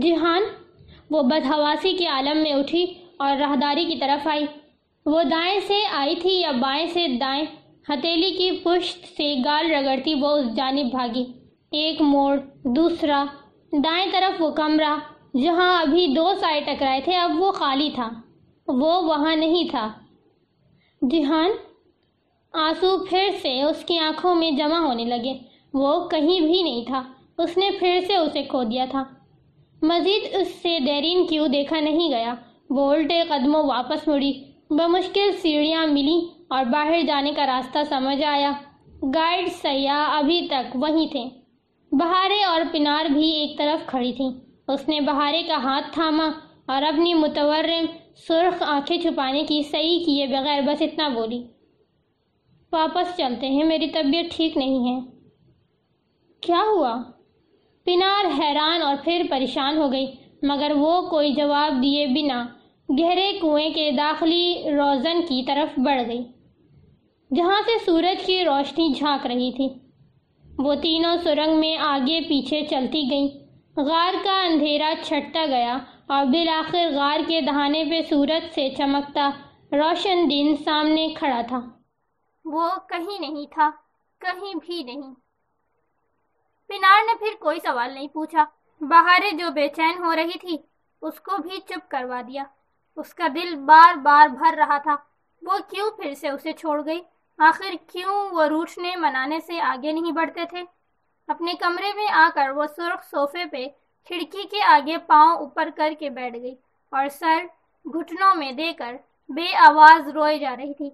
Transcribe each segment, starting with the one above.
جہان وہ بدحواسی کے عالم میں اٹھی اور راہداری کی طرف آئی۔ وہ دائیں سے آئی تھی یا بائیں سے دائیں؟ ہتیلی کی پشت سے گال رگڑتی وہ اس جانب بھاگی۔ ایک موڑ، دوسرا۔ دائیں طرف وہ کمرہ، جہاں ابھی دو سائے ٹکرائے تھے، اب وہ خالی تھا۔ وہ وہاں نہیں تھا۔ جہان آنسو پھر سے اس کی آنکھوں میں جمع ہونے لگے۔ وہ کہیں بھی نہیں تھا۔ اس نے پھر سے اسے کھو دیا تھا۔ مزید اس سے دیرین کیوں دیکھا نہیں گیا؟ وہ الٹے قدموں واپس مڑی۔ بمشکل سیڑھیاں ملی اور باہر جانے کا راستہ سمجھ آیا۔ گائیڈ سیاح ابھی تک وہیں تھے۔ بہارے اور پنار بھی ایک طرف کھڑی تھیں۔ اس نے بہارے کا ہاتھ تھاما اور اپنی متورم، سرخ آنکھیں چھپانے کی صحیح کیے بغیر بس اتنا بولی۔ واپس چلتے ہیں، میری طبیعت ٹھیک نہیں ہے۔ کیا ہوا؟ پنار حیران اور پھر پریشان ہو گئی، مگر وہ کوئی جواب دیے بنا گہرے کنویں کے داخلی روزن کی طرف بڑھ گئی، جہاں سے سورج کی روشنی جھانک رہی تھی۔ وہ تینوں سرنگ میں آگے پیچھے چلتی گئیں۔ غار کا اندھیرا چھٹتا گیا اور بالآخر غار کے دہانے پہ سورج سے چمکتا روشن دن سامنے کھڑا تھا۔ وہ کہیں نہیں تھا، کہیں بھی نہیں۔ پنار نے پھر کوئی سوال نہیں پوچھا۔ بہارے جو بے چین ہو رہی تھی، اس کو بھی چپ کروا دیا۔ اس کا دل بار بار بھر رہا تھا۔ وہ کیوں پھر سے اسے چھوڑ گئی؟ آخر کیوں وہ روٹنے منانے سے آگے نہیں بڑھتے تھے؟ اپنے کمرے میں آ کر وہ سرخ صوفے پہ کھڑکی کے آگے پاؤں اوپر کر کے بیٹھ گئی اور سر گھٹنوں میں دے کر بے آواز روئے جا رہی تھی۔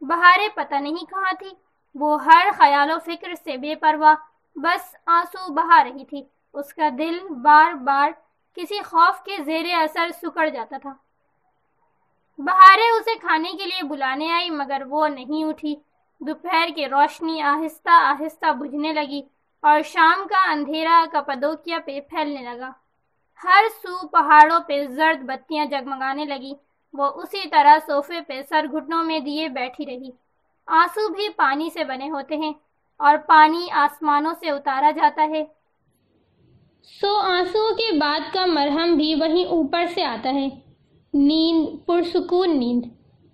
بہارے پتہ نہیں کہاں تھی۔ وہ ہر خیال و فکر سے بے پرواہ بس آنسو بہا رہی تھی۔ اس کا دل بار بار کسی خوف کے زیر اثر سکڑ جاتا تھا۔ بہارے اسے کھانے کے لیے بلانے آئی، مگر وہ نہیں اٹھی۔ دوپہر کی روشنی آہستہ آہستہ بجھنے لگی اور شام کا اندھیرا کپدوکیا پہ پھیلنے لگا۔ ہر سو پہاڑوں پہ زرد بتیاں جگمگانے لگی۔ وہ اسی طرح صوفے پہ سر گھٹنوں میں دیے بیٹھی رہی۔ آنسو بھی پانی سے بنے ہوتے ہیں۔ اور پانی آسمانوں سے اتارا جاتا ہے۔ سو آنسو کے بعد کا مرہم بھی وہیں اوپر سے آتا ہے۔ نیند، پرسکون نیند۔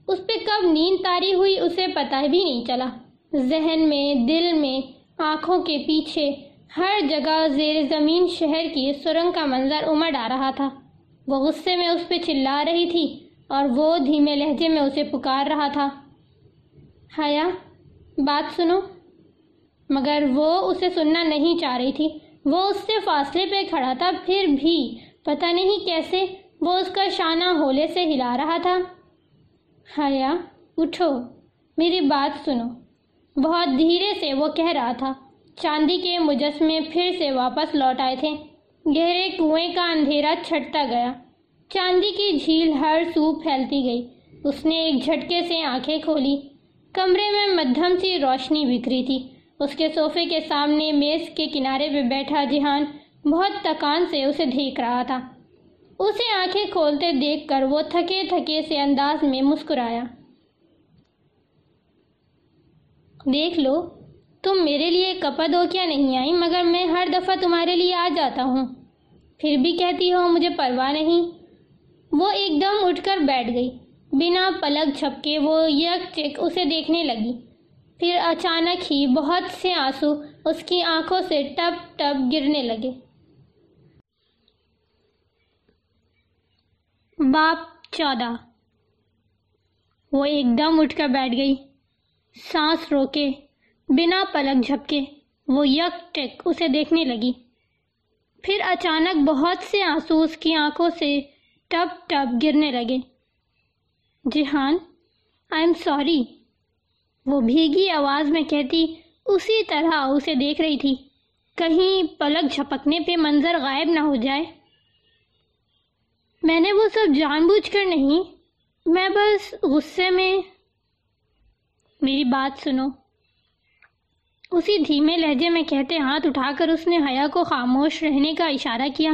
اس پہ کب نیند تاری ہوئی اسے پتہ بھی نہیں چلا۔ ذہن میں، دل میں، آنکھوں کے پیچھے ہر جگہ زیر زمین شہر کی سرنگ کا منظر امڑ آ رہا تھا۔ وہ غصے میں اس پہ چلا رہی تھی اور وہ دھیمے لہجے میں اسے پکار رہا تھا۔ حیا، بات سنو۔ مگر وہ اسے سننا نہیں چاہ رہی تھی۔ وہ اس سے فاصلے پہ کھڑا تھا، پھر بھی پتہ نہیں کیسے وہ اس کا شانہ ہولے سے ہلا رہا تھا۔ حیا، اٹھو، میری بات سنو۔ بہت دھیرے سے وہ کہہ رہا تھا۔ چاندی کے مجسمے پھر سے واپس لوٹ آئے تھے۔ گہرے کنویں کا اندھیرا چھٹتا گیا۔ چاندی کی جھیل ہر سو پھیلتی گئی۔ اس نے ایک جھٹکے سے آنکھیں کھولی۔ کمرے میں مدھم سی روشنی بکھری تھی۔ اس کے صوفے کے سامنے میز کے کنارے پہ بیٹھا جہان بہت تکان سے اسے دیکھ رہا تھا۔ اسے آنکھیں کھولتے دیکھ کر وہ تھکے تھکے سے انداز میں مسکرایا۔ دیکھ لو، تم میرے لیے کپا دو کیا نہیں آئی، مگر میں ہر دفعہ تمہارے لیے آ جاتا ہوں۔ پھر بھی کہتی ہو مجھے پرواہ نہیں۔ وہ ایک دم اٹھ کر بیٹھ گئی۔ بنا پلک چھپکے وہ یک چک اسے دیکھنے لگی۔ پھر اچانک ہی بہت سے آنسو اس کی آنکھوں سے ٹپ ٹپ گرنے لگے۔ باپ چودہ وہ ایک دم اٹھ کر بیٹھ گئی۔ سانس روکے، بنا پلک جھپکے، وہ یک ٹک اسے دیکھنے لگی۔ پھر اچانک بہت سے آنسو اس کی آنکھوں سے ٹپ ٹپ گرنے لگے۔ جہان آئی ایم سوری۔ وہ بھیگی آواز میں کہتی، اسی طرح اسے دیکھ رہی تھی۔ کہیں پلک جھپکنے پہ منظر غائب نہ ہو جائے۔ میں نے وہ سب جان بوجھ کر نہیں، میں بس غصے میں۔ میری بات سنو۔ اسی دھیمے لہجے میں کہتے ہاتھ اٹھا کر اس نے حیا کو خاموش رہنے کا اشارہ کیا۔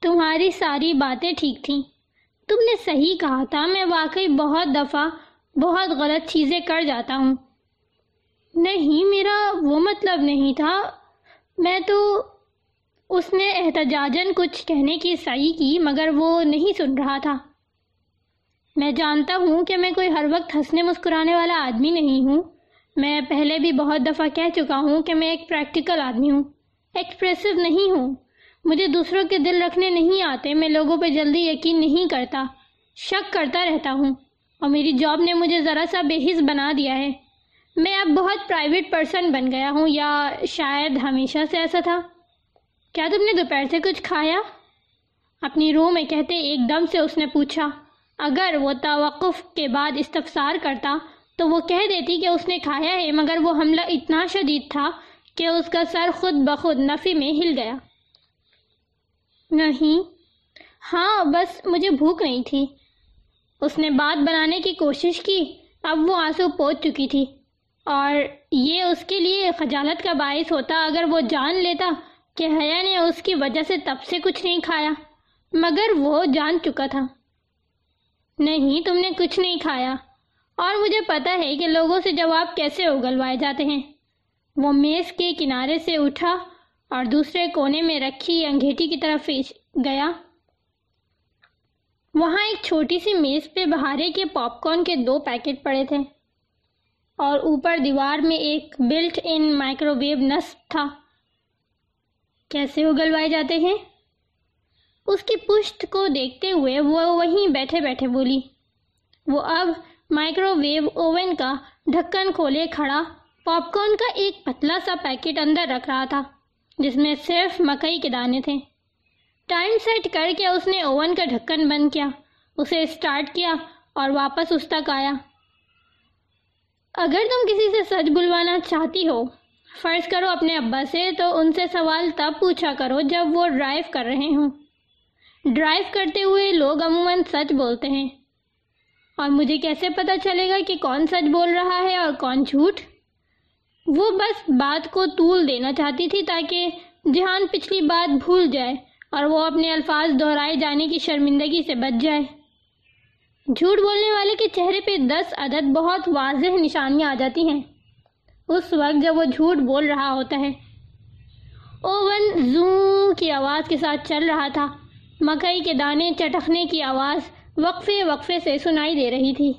تمہاری ساری باتیں ٹھیک تھیں۔ تم نے صحیح کہا تھا، میں واقعی بہت دفعہ بہت غلط چیزیں کر جاتا ہوں۔ نہیں، میرا وہ مطلب نہیں تھا۔ میں تو اس نے احتجاجن کچھ کہنے کی سعی کی، مگر وہ نہیں سن رہا تھا۔ میں جانتا ہوں کہ میں کوئی ہر وقت ہنسنے مسکرانے والا آدمی نہیں ہوں۔ میں پہلے بھی بہت دفعہ کہہ چکا ہوں کہ میں ایک پریکٹیکل آدمی ہوں۔ ایکسپریسو نہیں ہوں۔ مجھے دوسروں کے دل رکھنے نہیں آتے۔ میں لوگوں پہ جلدی یقین نہیں کرتا، شک کرتا رہتا ہوں۔ اور میری جاب نے مجھے ذرا سا بے حص بنا دیا ہے۔ میں اب بہت پرائیویٹ پرسن بن گیا ہوں، یا شاید ہمیشہ سے ایسا تھا۔ کیا تم نے دوپہر سے کچھ کھایا؟ اپنی روح میں کہتے ایک دم سے اس نے پوچھا۔ اگر وہ توقف کے بعد استفسار کرتا تو وہ کہہ دیتی کہ اس نے کھایا ہے، مگر وہ حملہ اتنا شدید تھا کہ اس کا سر خود بخود نفی میں ہل گیا۔ نہیں۔ ہاں بس مجھے بھوک نہیں تھی۔ اس نے بات بنانے کی کوشش کی، اب وہ آنسو پوچھ چکی تھی۔ اور یہ اس کے لیے خجالت کا باعث ہوتا اگر وہ جان لیتا کہ حیا نے اس کی وجہ سے تب سے کچھ نہیں کھایا۔ مگر وہ جان چکا تھا۔ نہیں، تم نے کچھ نہیں کھایا۔ اور مجھے پتا ہے کہ لوگوں سے جواب کیسے اگلوائے جاتے ہیں۔ وہ میز کے کنارے سے اٹھا اور دوسرے کونے میں رکھی انگھیٹی کی طرف گیا۔ وہاں ایک چھوٹی سی میز پہ بہارے کے پاپ کارن کے دو پیکٹ پڑے تھے اور اوپر دیوار میں ایک بلٹ ان مائکرو ویو نصب تھا۔ کیسے اگلوائے جاتے ہیں؟ اس کی پشت کو دیکھتے ہوئے وہ وہیں بیٹھے بیٹھے بولی، وہ اب مائکرو ویو اوون کا ڈھکن کھولے کھڑا پاپ کارن کا ایک پتلا سا پیکٹ اندر رکھ رہا تھا، جس میں صرف مکئی کے دانے تھے۔ ٹائم سیٹ کر کے اس نے اوون کا ڈھکن بند کیا، اسے اسٹارٹ کیا اور واپس اس تک آیا۔ اگر تم کسی سے سچ بلوانا چاہتی ہو، فرض کرو اپنے ابا سے، تو ان سے سوال تب پوچھا کرو جب وہ ڈرائیو کر رہے ہوں۔ ڈرائیو کرتے ہوئے لوگ عموماً سچ بولتے ہیں۔ اور مجھے کیسے پتا چلے گا کہ کون سچ بول رہا ہے اور کون جھوٹ؟ وہ بس بات کو طول دینا چاہتی تھی تاکہ جہان پچھلی بات بھول جائے۔ اور وہ اپنے الفاظ دہرائے جانے کی شرمندگی سے بچ جائے۔ جھوٹ بولنے والے کے چہرے پہ دس عدد بہت واضح نشانیاں آ جاتی ہیں۔ اس وقت جب وہ جھوٹ بول رہا ہوتا ہے۔ اوون زوں کی آواز کے ساتھ چل رہا تھا۔ مکئی کے دانے چٹکنے کی آواز وقفے وقفے سے سنائی دے رہی تھی۔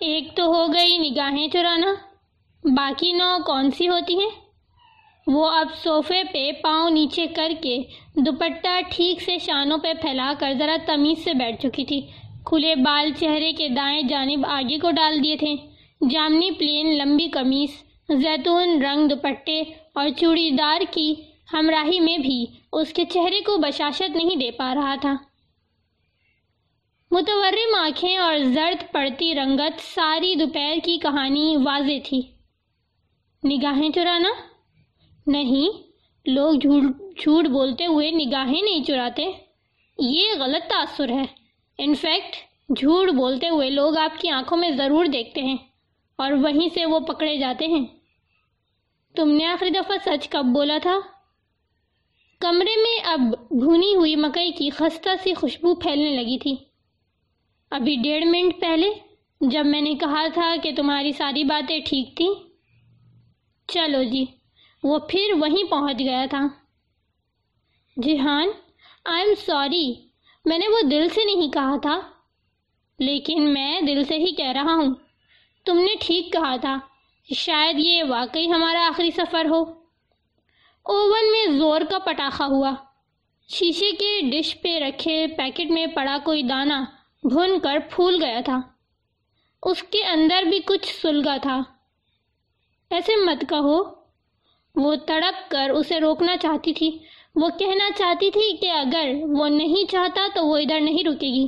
ایک تو ہو گئی نگاہیں چرانا، باقی نو کون سی ہوتی ہیں؟ وہ اب صوفے پہ پاؤں نیچے کر کے دوپٹہ ٹھیک سے شانوں پہ پھیلا کر ذرا تمیز سے بیٹھ چکی تھی۔ کھلے بال چہرے کے دائیں جانب آگے کو ڈال دیے تھے۔ جامنی پلین لمبی قمیص، زیتون رنگ دوپٹے اور چوڑی دار کی ہمراہی میں بھی اس کے چہرے کو بشاشت نہیں دے پا رہا تھا۔ متورم آنکھیں اور زرد پڑتی رنگت ساری دوپہر کی کہانی واضح تھی۔ نگاہیں چرانا؟ نہیں، لوگ جھوٹ جھوٹ بولتے ہوئے نگاہیں نہیں چراتے۔ یہ غلط تاثر ہے۔ انفیکٹ جھوٹ بولتے ہوئے لوگ آپ کی آنکھوں میں ضرور دیکھتے ہیں اور وہیں سے وہ پکڑے جاتے ہیں۔ تم نے آخری دفعہ سچ کب بولا تھا؟ کمرے میں اب بھونی ہوئی مکئی کی خستہ سی خوشبو پھیلنے لگی تھی۔ ابھی ڈیڑھ منٹ پہلے جب میں نے کہا تھا کہ تمہاری ساری باتیں ٹھیک تھیں۔ چلو جی۔ وہ پھر وہیں پہنچ گیا تھا۔ جہان آئی ایم سوری میں نے وہ دل سے نہیں کہا تھا، لیکن میں دل سے ہی کہہ رہا ہوں۔ تم نے ٹھیک کہا تھا، شاید یہ واقعی ہمارا آخری سفر ہو۔ اوون میں زور کا پٹاخہ ہوا۔ شیشے کے ڈش پہ رکھے پیکٹ میں پڑا کوئی دانہ بھن کر پھول گیا تھا۔ اس کے اندر بھی کچھ سلگا تھا۔ ایسے مت کہو وہ تڑپ کر اسے روکنا چاہتی تھی۔ وہ کہنا چاہتی تھی کہ اگر وہ نہیں چاہتا تو وہ ادھر نہیں رکے گی۔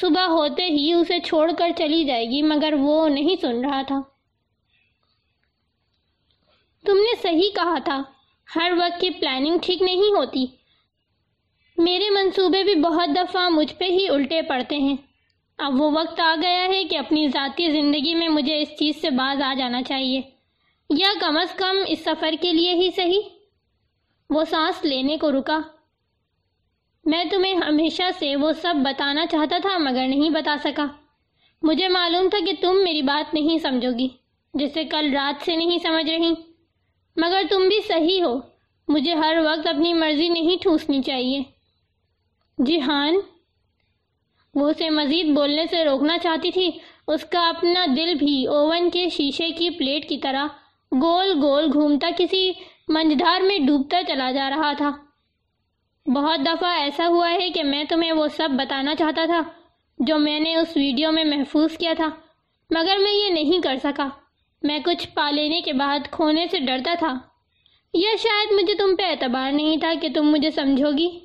صبح ہوتے ہی اسے چھوڑ کر چلی جائے گی، مگر وہ نہیں سن رہا تھا۔ تم نے صحیح کہا تھا، ہر وقت کی پلاننگ ٹھیک نہیں ہوتی۔ میرے منصوبے بھی بہت دفعہ مجھ پہ ہی الٹے پڑتے ہیں۔ اب وہ وقت آ گیا ہے کہ اپنی ذاتی زندگی میں مجھے اس چیز سے باز آ جانا چاہیے۔ یا کم از کم اس سفر کے لیے ہی صحیح؟ وہ سانس لینے کو رکا۔ میں تمہیں ہمیشہ سے وہ سب بتانا چاہتا تھا مگر نہیں بتا سکا۔ مجھے معلوم تھا کہ تم میری بات نہیں سمجھو گی، جسے کل رات سے نہیں سمجھ رہی۔ مگر تم بھی صحیح ہو، مجھے ہر وقت اپنی مرضی نہیں ٹھوسنی چاہیے۔ جہان وہ اسے مزید بولنے سے روکنا چاہتی تھی، اس کا اپنا دل بھی اوون کے شیشے کی پلیٹ کی طرح گول گول گھومتا کسی منجدھار میں ڈوبتا چلا جا رہا تھا۔ بہت دفعہ ایسا ہوا ہے کہ میں تمہیں وہ سب بتانا چاہتا تھا جو میں نے اس ویڈیو میں محفوظ کیا تھا، مگر میں یہ نہیں کر سکا۔ میں کچھ پا لینے کے بعد کھونے سے ڈرتا تھا۔ یا شاید مجھے تم پہ اعتبار نہیں تھا کہ تم مجھے سمجھو گی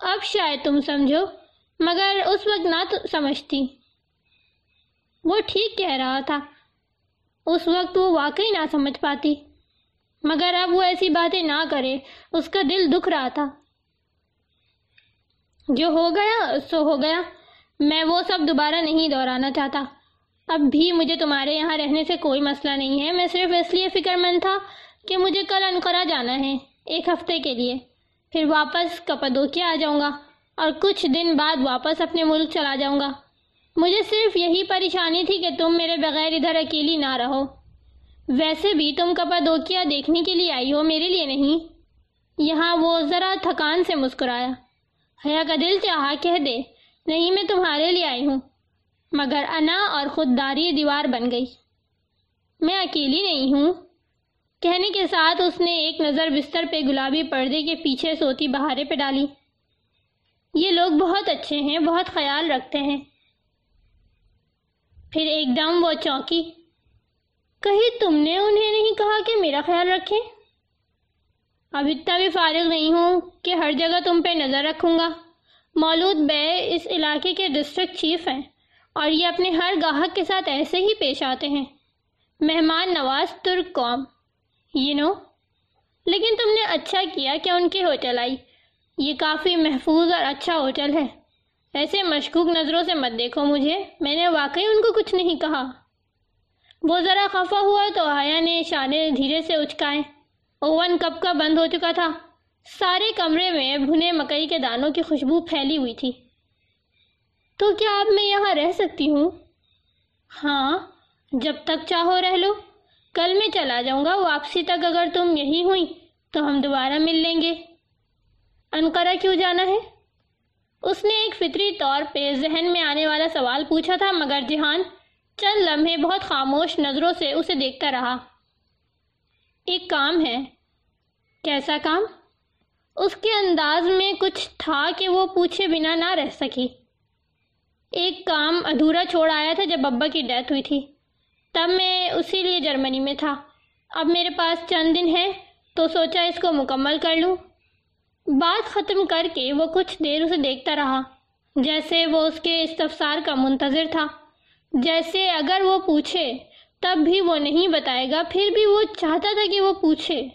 اب شاید تم سمجھو، مگر اس وقت نہ سمجھتی۔ وہ ٹھیک کہہ رہا تھا۔ اس وقت وہ واقعی نہ سمجھ پاتی۔ مگر اب وہ ایسی باتیں نہ کرے، اس کا دل دکھ رہا تھا۔ جو ہو گیا، سو ہو گیا۔ میں وہ سب دوبارہ نہیں دہرانا چاہتا۔ اب بھی مجھے تمہارے یہاں رہنے سے کوئی مسئلہ نہیں ہے۔ میں صرف اس لیے فکر مند تھا کہ مجھے کل انقرہ جانا ہے، ایک ہفتے کے لیے۔ پھر واپس کپدوکیا آ جاؤں گا اور کچھ دن بعد واپس اپنے ملک چلا جاؤں گا۔ مجھے صرف یہی پریشانی تھی کہ تم میرے بغیر ادھر اکیلی نہ رہو۔ ویسے بھی تم کپادوکیا دیکھنے کے لیے آئی ہو میرے لیے نہیں۔ یہاں وہ ذرا تھکان سے مسکرایا۔ حیا کا دل چاہا کہہ دے، نہیں میں تمہارے لیے آئی ہوں۔ مگر انا اور خودداری دیوار بن گئی۔ میں اکیلی نہیں ہوں۔ کہنے کے ساتھ اس نے ایک نظر بستر پہ گلابی پردے کے پیچھے سوتی بہارے پہ ڈالی۔ یہ لوگ بہت اچھے ہیں، بہت خیال رکھتے ہیں۔ پھر ایک دم وہ چونکی۔ کہیں تم نے انہیں نہیں کہا کہ میرا خیال رکھیں؟ اب اتنا بھی فارغ نہیں ہوں کہ ہر جگہ تم پہ نظر رکھوں گا۔ مولود بے اس علاقے کے ڈسٹرکٹ چیف ہیں اور یہ اپنے ہر گاہک کے ساتھ ایسے ہی پیش آتے ہیں۔ مہمان نواز ترک قوم یہ نو لیکن تم نے اچھا کیا کہ ان کے ہوٹل آئی۔ یہ کافی محفوظ اور اچھا ہوٹل ہے۔ ایسے مشکوک نظروں سے مت دیکھو مجھے۔ میں نے واقعی ان کو کچھ نہیں کہا۔ وہ ذرا خفا ہوا تو آیا نے شانے دھیرے سے اچکائے۔ اوون کب کا بند ہو چکا تھا۔ سارے کمرے میں بھنے مکئی کے دانوں کی خوشبو پھیلی ہوئی تھی۔ تو کیا اب میں یہاں رہ سکتی ہوں؟ ہاں جب تک چاہو رہ لو۔ کل میں چلا جاؤں گا واپسی تک اگر تم یہی ہوئی تو ہم دوبارہ مل لیں گے۔ انقرہ کیوں جانا ہے؟ اس نے ایک فطری طور پہ ذہن میں آنے والا سوال پوچھا تھا، مگر جہان چند لمحے بہت خاموش نظروں سے اسے دیکھتا رہا۔ ایک کام ہے۔ کیسا کام؟ اس کے انداز میں کچھ تھا کہ وہ پوچھے بنا نہ رہ سکی ایک کام ادھورا چھوڑ آیا تھا جب ابا کی ڈیتھ ہوئی تھی۔ تب میں اسی لیے جرمنی میں تھا۔ اب میرے پاس چند دن ہے تو سوچا اس کو مکمل کر لوں۔ بات ختم کر کے وہ کچھ دیر اسے دیکھتا رہا، جیسے وہ اس کے استفسار کا منتظر تھا۔ جیسے اگر وہ پوچھے، تب بھی وہ نہیں بتائے گا، پھر بھی وہ چاہتا تھا کہ وہ پوچھے۔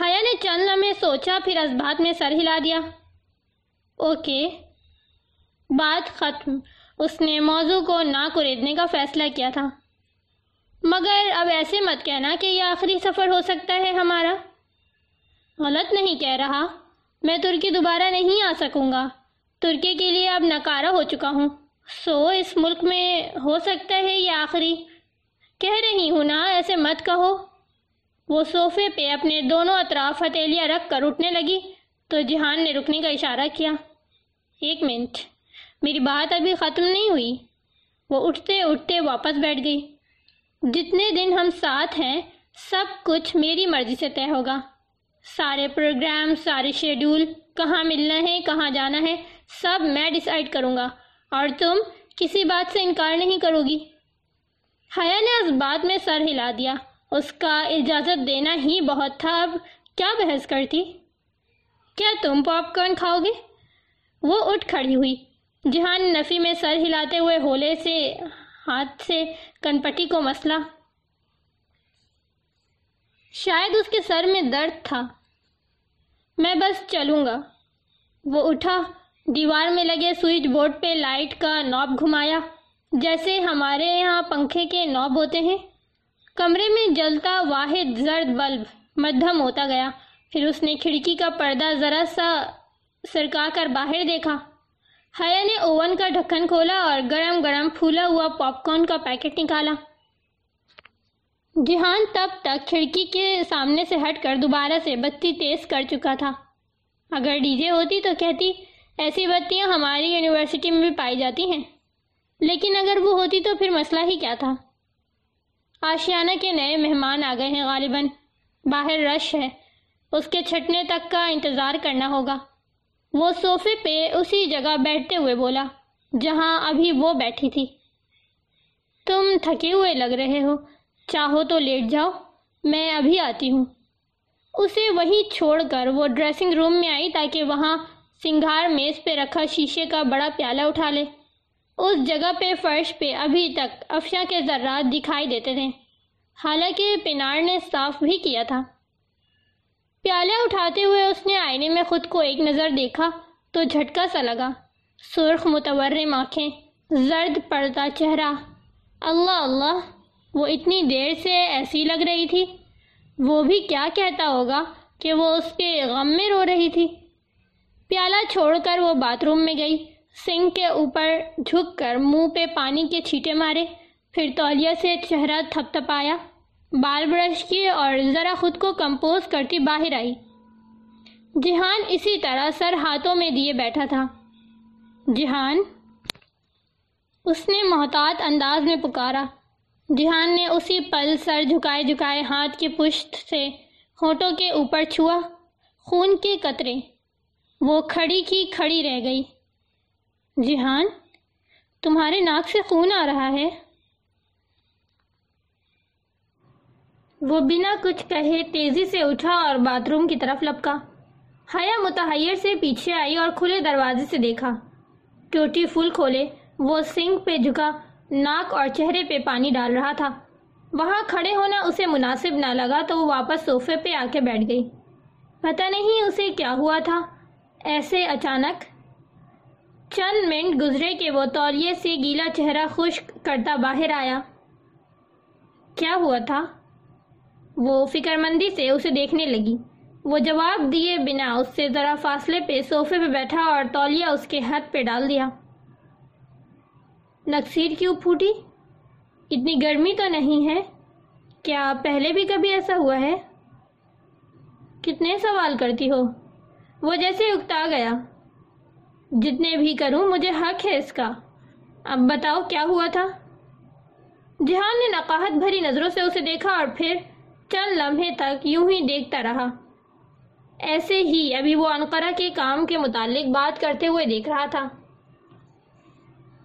حیا نے چند لمحے سوچا، پھر اس بات میں سر ہلا دیا۔ اوکے، بات ختم۔ اس نے موضوع کو نہ کریدنے کا فیصلہ کیا تھا۔ مگر اب ایسے مت کہنا کہ یہ آخری سفر ہو سکتا ہے ہمارا۔ غلط نہیں کہہ رہا۔ میں ترکی دوبارہ نہیں آ سکوں گا۔ ترکی کے لیے اب نکارہ ہو چکا ہوں۔ سو، اس ملک میں ہو سکتا ہے یہ آخری؟ کہہ رہی ہوں نا، ایسے مت کہو۔ وہ صوفے پہ اپنے دونوں اطراف ہتھیلیاں رکھ کر اٹھنے لگی۔ تو جہان نے رکنے کا اشارہ کیا۔ ایک منٹ۔ میری بات ابھی ختم نہیں ہوئی۔ وہ اٹھتے اٹھتے واپس بیٹھ گئی۔ جتنے دن ہم ساتھ ہیں، سب کچھ میری مرضی سے طے ہوگا۔ سارے پروگرام، سارے شیڈول، کہاں ملنا ہے، کہاں جانا ہے، سب میں ڈیسائیڈ کروں گا۔ اور تم کسی بات سے انکار نہیں کرو گی۔ حیا نے اس بات میں سر ہلا دیا۔ اس کا اجازت دینا ہی بہت تھا۔ اب کیا بحث کرتی؟ کیا تم پاپ کارن کھاؤ گے؟ وہ اٹھ کھڑی ہوئی۔ جہان نفی میں سر ہلاتے ہوئے ہولے سے، ہاتھ سے کنپٹی کو مسلا شاید اس کے سر میں درد تھا۔ میں بس چلوں گا۔ وہ اٹھا، دیوار میں لگے سوئچ بورڈ پہ لائٹ کا نوب گھمایا، جیسے ہمارے یہاں پنکھے کے نوب ہوتے ہیں۔ کمرے میں جلتا واحد زرد بلب مدھم ہوتا گیا۔ پھر اس نے کھڑکی کا پردہ ذرا سا سرکا کر باہر دیکھا۔ حیا نے اوون کا ڈھکن کھولا اور گرم گرم پھولا ہوا پاپ کارن کا پیکٹ نکالا۔ جہان تب تک کھڑکی کے سامنے سے ہٹ کر دوبارہ سے بتی تیز کر چکا تھا۔ اگر ڈی جے ہوتی تو کہتی، ایسی بتیاں ہماری یونیورسٹی میں بھی پائی جاتی ہیں۔ لیکن اگر وہ ہوتی تو پھر مسئلہ ہی کیا تھا۔ آشیانہ کے نئے مہمان آ گئے ہیں غالباً۔ باہر رش ہے۔ اس کے چھٹنے تک کا انتظار کرنا ہوگا۔ وہ صوفے پہ اسی جگہ بیٹھتے ہوئے بولا، جہاں ابھی وہ بیٹھی تھی۔ تم تھکے ہوئے لگ رہے ہو۔ چاہو تو لیٹ جاؤ، میں ابھی آتی ہوں۔ اسے وہی چھوڑ کر وہ ڈریسنگ روم میں آئی تاکہ وہاں سنگھار میز پہ رکھا شیشے کا بڑا پیالہ اٹھا لے۔ اس جگہ پہ فرش پہ ابھی تک افشا کے ذرات دکھائی دیتے تھے۔ حالانکہ پینار نے صاف بھی کیا تھا۔ پیالہ اٹھاتے ہوئے اس نے آئینے میں خود کو ایک نظر دیکھا تو جھٹکا سا لگا۔ سرخ متورم آنکھیں، زرد پڑتا چہرہ۔ اللہ اللہ۔ وہ اتنی دیر سے ایسی لگ رہی تھی۔ وہ بھی کیا کہتا ہوگا کہ وہ اس کے غم میں رو رہی تھی۔ پیالہ چھوڑ کر وہ باتھ روم میں گئی۔ سنک کے اوپر جھک کر منہ پہ پانی کے چھیٹے مارے۔ پھر تولیہ سے چہرہ تھپ تھپایا۔ بال برش کیے اور ذرا خود کو کمپوز کرتی باہر آئی۔ جہان اسی طرح سر ہاتھوں میں دیے بیٹھا تھا۔ جہان، اس نے محتاط انداز میں پکارا۔ جہان نے اسی پل سر جھکائے جھکائے ہاتھ کی پشت سے ہونٹوں کے اوپر چھوا خون کے قطرے۔ وہ کھڑی کی کھڑی رہ گئی۔ جہان، تمہارے ناک سے خون آ رہا ہے۔ وہ بنا کچھ کہے تیزی سے اٹھا اور باتھ روم کی طرف لپکا۔ حیا متحیر سے پیچھے آئی اور کھلے دروازے سے دیکھا۔ ٹوٹی فل کھولے۔ وہ سنک پہ جھکا۔ ناک اور چہرے پہ پانی ڈال رہا تھا۔ وہاں کھڑے ہونا اسے مناسب نہ لگا تو وہ واپس صوفے پہ آ کے بیٹھ گئی۔ پتہ نہیں اسے کیا ہوا تھا۔ ایسے اچانک چند منٹ گزرے کہ وہ تولیے سے گیلا چہرہ خشک کرتا باہر آیا۔ کیا ہوا تھا؟ وہ فکر مندی سے اسے دیکھنے لگی۔ وہ جواب دیے بنا اس سے ذرا فاصلے پہ صوفے پہ بیٹھا اور تولیہ اس کے ہاتھ پہ ڈال دیا۔ نقصیر کیوں پھوٹی؟ اتنی گرمی تو نہیں ہے۔ کیا پہلے بھی کبھی ایسا ہوا ہے؟ کتنے سوال کرتی ہو۔ وہ جیسے اکتا گیا۔ جتنے بھی کروں، مجھے حق ہے اس کا۔ اب بتاؤ کیا ہوا تھا؟ جہان نے نقاہت بھری نظروں سے اسے دیکھا اور پھر چند لمحے تک یوں ہی دیکھتا رہا۔ ایسے ہی ابھی وہ انقرہ کے کام کے متعلق بات کرتے ہوئے دیکھ رہا تھا۔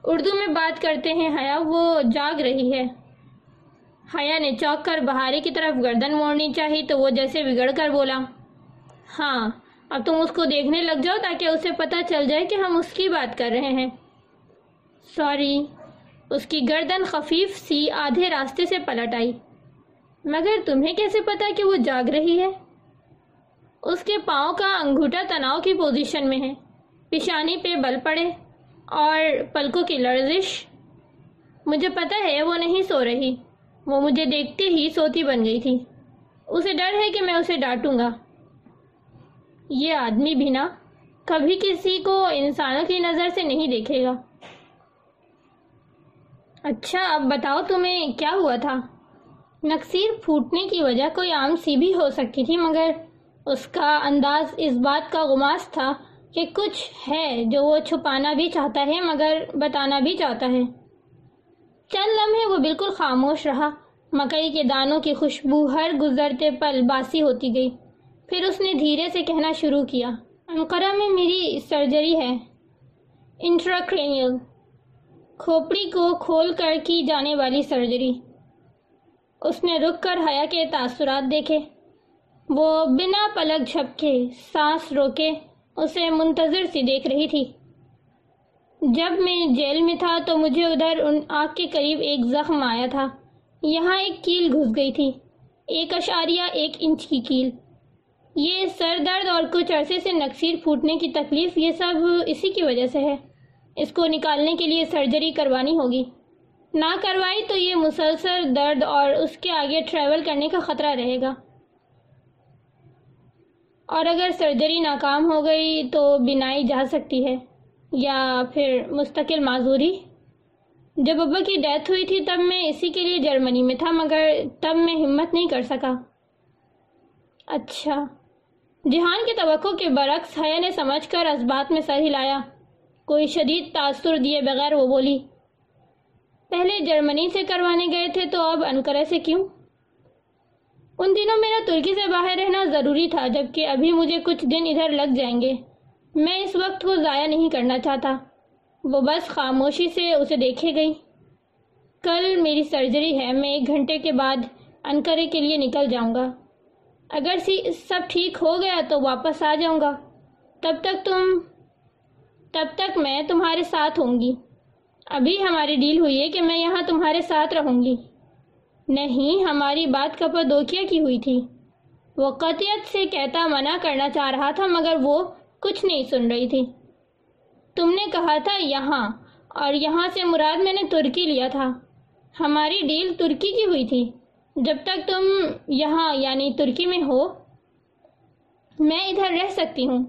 اردو میں بات کرتے ہیں، حیا، وہ جاگ رہی ہے۔ حیا نے چوک کر بہارے کی طرف گردن موڑنی چاہی تو وہ جیسے بگڑ کر بولا ہاں اب تم اس کو دیکھنے لگ جاؤ تاکہ اسے پتہ چل جائے کہ ہم اس کی بات کر رہے ہیں۔ سوری، اس کی گردن خفیف سی آدھے راستے سے پلٹ آئی۔ مگر تمہیں کیسے پتا کہ وہ جاگ رہی ہے؟ اس کے پاؤں کا انگوٹھا تناؤ کی پوزیشن میں ہے۔ پشانی پہ بل پڑے۔ اور پلکوں کی لرزش، مجھے پتا ہے وہ نہیں سو رہی۔ وہ مجھے دیکھتے ہی سوتی بن گئی تھی۔ اسے ڈر ہے کہ میں اسے ڈانٹوں گا۔ یہ آدمی بھی نا کبھی کسی کو انسانوں کی نظر سے نہیں دیکھے گا۔ اچھا اب بتاؤ تمہیں کیا ہوا تھا؟ نقصیر پھوٹنے کی وجہ کوئی عام سی بھی ہو سکتی تھی، مگر اس کا انداز اس بات کا غماس تھا کہ کچھ ہے جو وہ چھپانا بھی چاہتا ہے مگر بتانا بھی چاہتا ہے۔ چند لمحے وہ بالکل خاموش رہا، مکئی کے دانوں کی خوشبو ہر گزرتے پل باسی ہوتی گئی۔ پھر اس نے دھیرے سے کہنا شروع کیا، انقرہ میں میری سرجری ہے۔ انٹراکرینیل۔ کھوپڑی کو کھول کر کی جانے والی سرجری۔ اس نے رک کر حیا کے تاثرات دیکھے۔ وہ بنا پلک جھپکے، سانس روکے۔ اسے منتظر سی دیکھ رہی تھی۔ جب میں جیل میں تھا تو مجھے ادھر ان آگ کے قریب ایک زخم آیا تھا۔ یہاں ایک کیل گھس گئی تھی۔ ایک اشاریہ، ایک انچ کی کیل۔ یہ سر درد اور کچھ عرصے سے نقصیر پھوٹنے کی تکلیف، یہ سب اسی کی وجہ سے ہے۔ اس کو نکالنے کے لیے سرجری کروانی ہوگی۔ نہ کروائی تو یہ مسلسل درد اور اس کے آگے ٹریول کرنے کا خطرہ رہے گا۔ اور اگر سرجری ناکام ہو گئی تو بنائی جا سکتی ہے، یا پھر مستقل معذوری۔ جب ابا کی ڈیتھ ہوئی تھی تب میں اسی کے لیے جرمنی میں تھا، مگر تب میں ہمت نہیں کر سکا۔ اچھا۔ جہان کی توقع کے برعکس حیا نے سمجھ کر اس بات میں سر ہلایا۔ کوئی شدید تاثر دیے بغیر وہ بولی، پہلے جرمنی سے کروانے گئے تھے تو اب انکرے سے کیوں؟ ان دنوں میرا ترکی سے باہر رہنا ضروری تھا، جبکہ ابھی مجھے کچھ دن ادھر لگ جائیں گے۔ میں اس وقت کو ضائع نہیں کرنا چاہتا۔ وہ بس خاموشی سے اسے دیکھے گئی۔ کل میری سرجری ہے، میں ایک گھنٹے کے بعد انکرے کے لیے نکل جاؤں گا۔ اگر سب ٹھیک ہو گیا تو واپس آ جاؤں گا۔ تب تک تم، تب تک میں تمہارے ساتھ ہوں گی۔ ابھی ہماری ڈیل ہوئی ہے کہ میں یہاں تمہارے ساتھ رہوں گی۔ نہیں، ہماری بات کپدوکیا کی ہوئی تھی۔ وہ قطعیت سے کہتا منع کرنا چاہ رہا تھا، مگر وہ کچھ نہیں سن رہی تھی۔ تم نے کہا تھا یہاں، اور یہاں سے مراد میں نے ترکی لیا تھا۔ ہماری ڈیل ترکی کی ہوئی تھی۔ جب تک تم یہاں یعنی ترکی میں ہو، میں ادھر رہ سکتی ہوں۔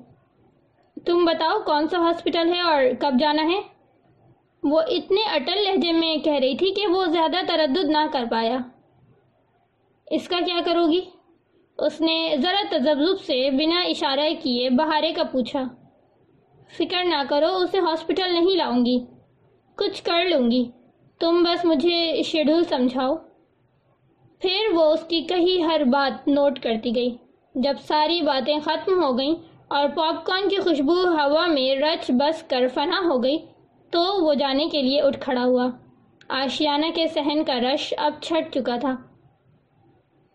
تم بتاؤ کون سا ہاسپٹل ہے اور کب جانا ہے؟ وہ اتنے اٹل لہجے میں کہہ رہی تھی کہ وہ زیادہ تردد نہ کر پایا۔ اس کا کیا کرو گی؟ اس نے ذرا تجزب سے بنا اشارہ کیے، بہارے کا پوچھا۔ فکر نہ کرو، اسے ہاسپٹل نہیں لاؤں گی۔ کچھ کر لوں گی۔ تم بس مجھے شیڈول سمجھاؤ۔ پھر وہ اس کی کہی ہر بات نوٹ کرتی گئی۔ جب ساری باتیں ختم ہو گئیں اور پاپ کارن کی خوشبو ہوا میں رچ بس کر فنا ہو گئی تو وہ جانے کے لیے اٹھ کھڑا ہوا۔ آشیانہ کے سہن کا رش اب چھٹ چکا تھا۔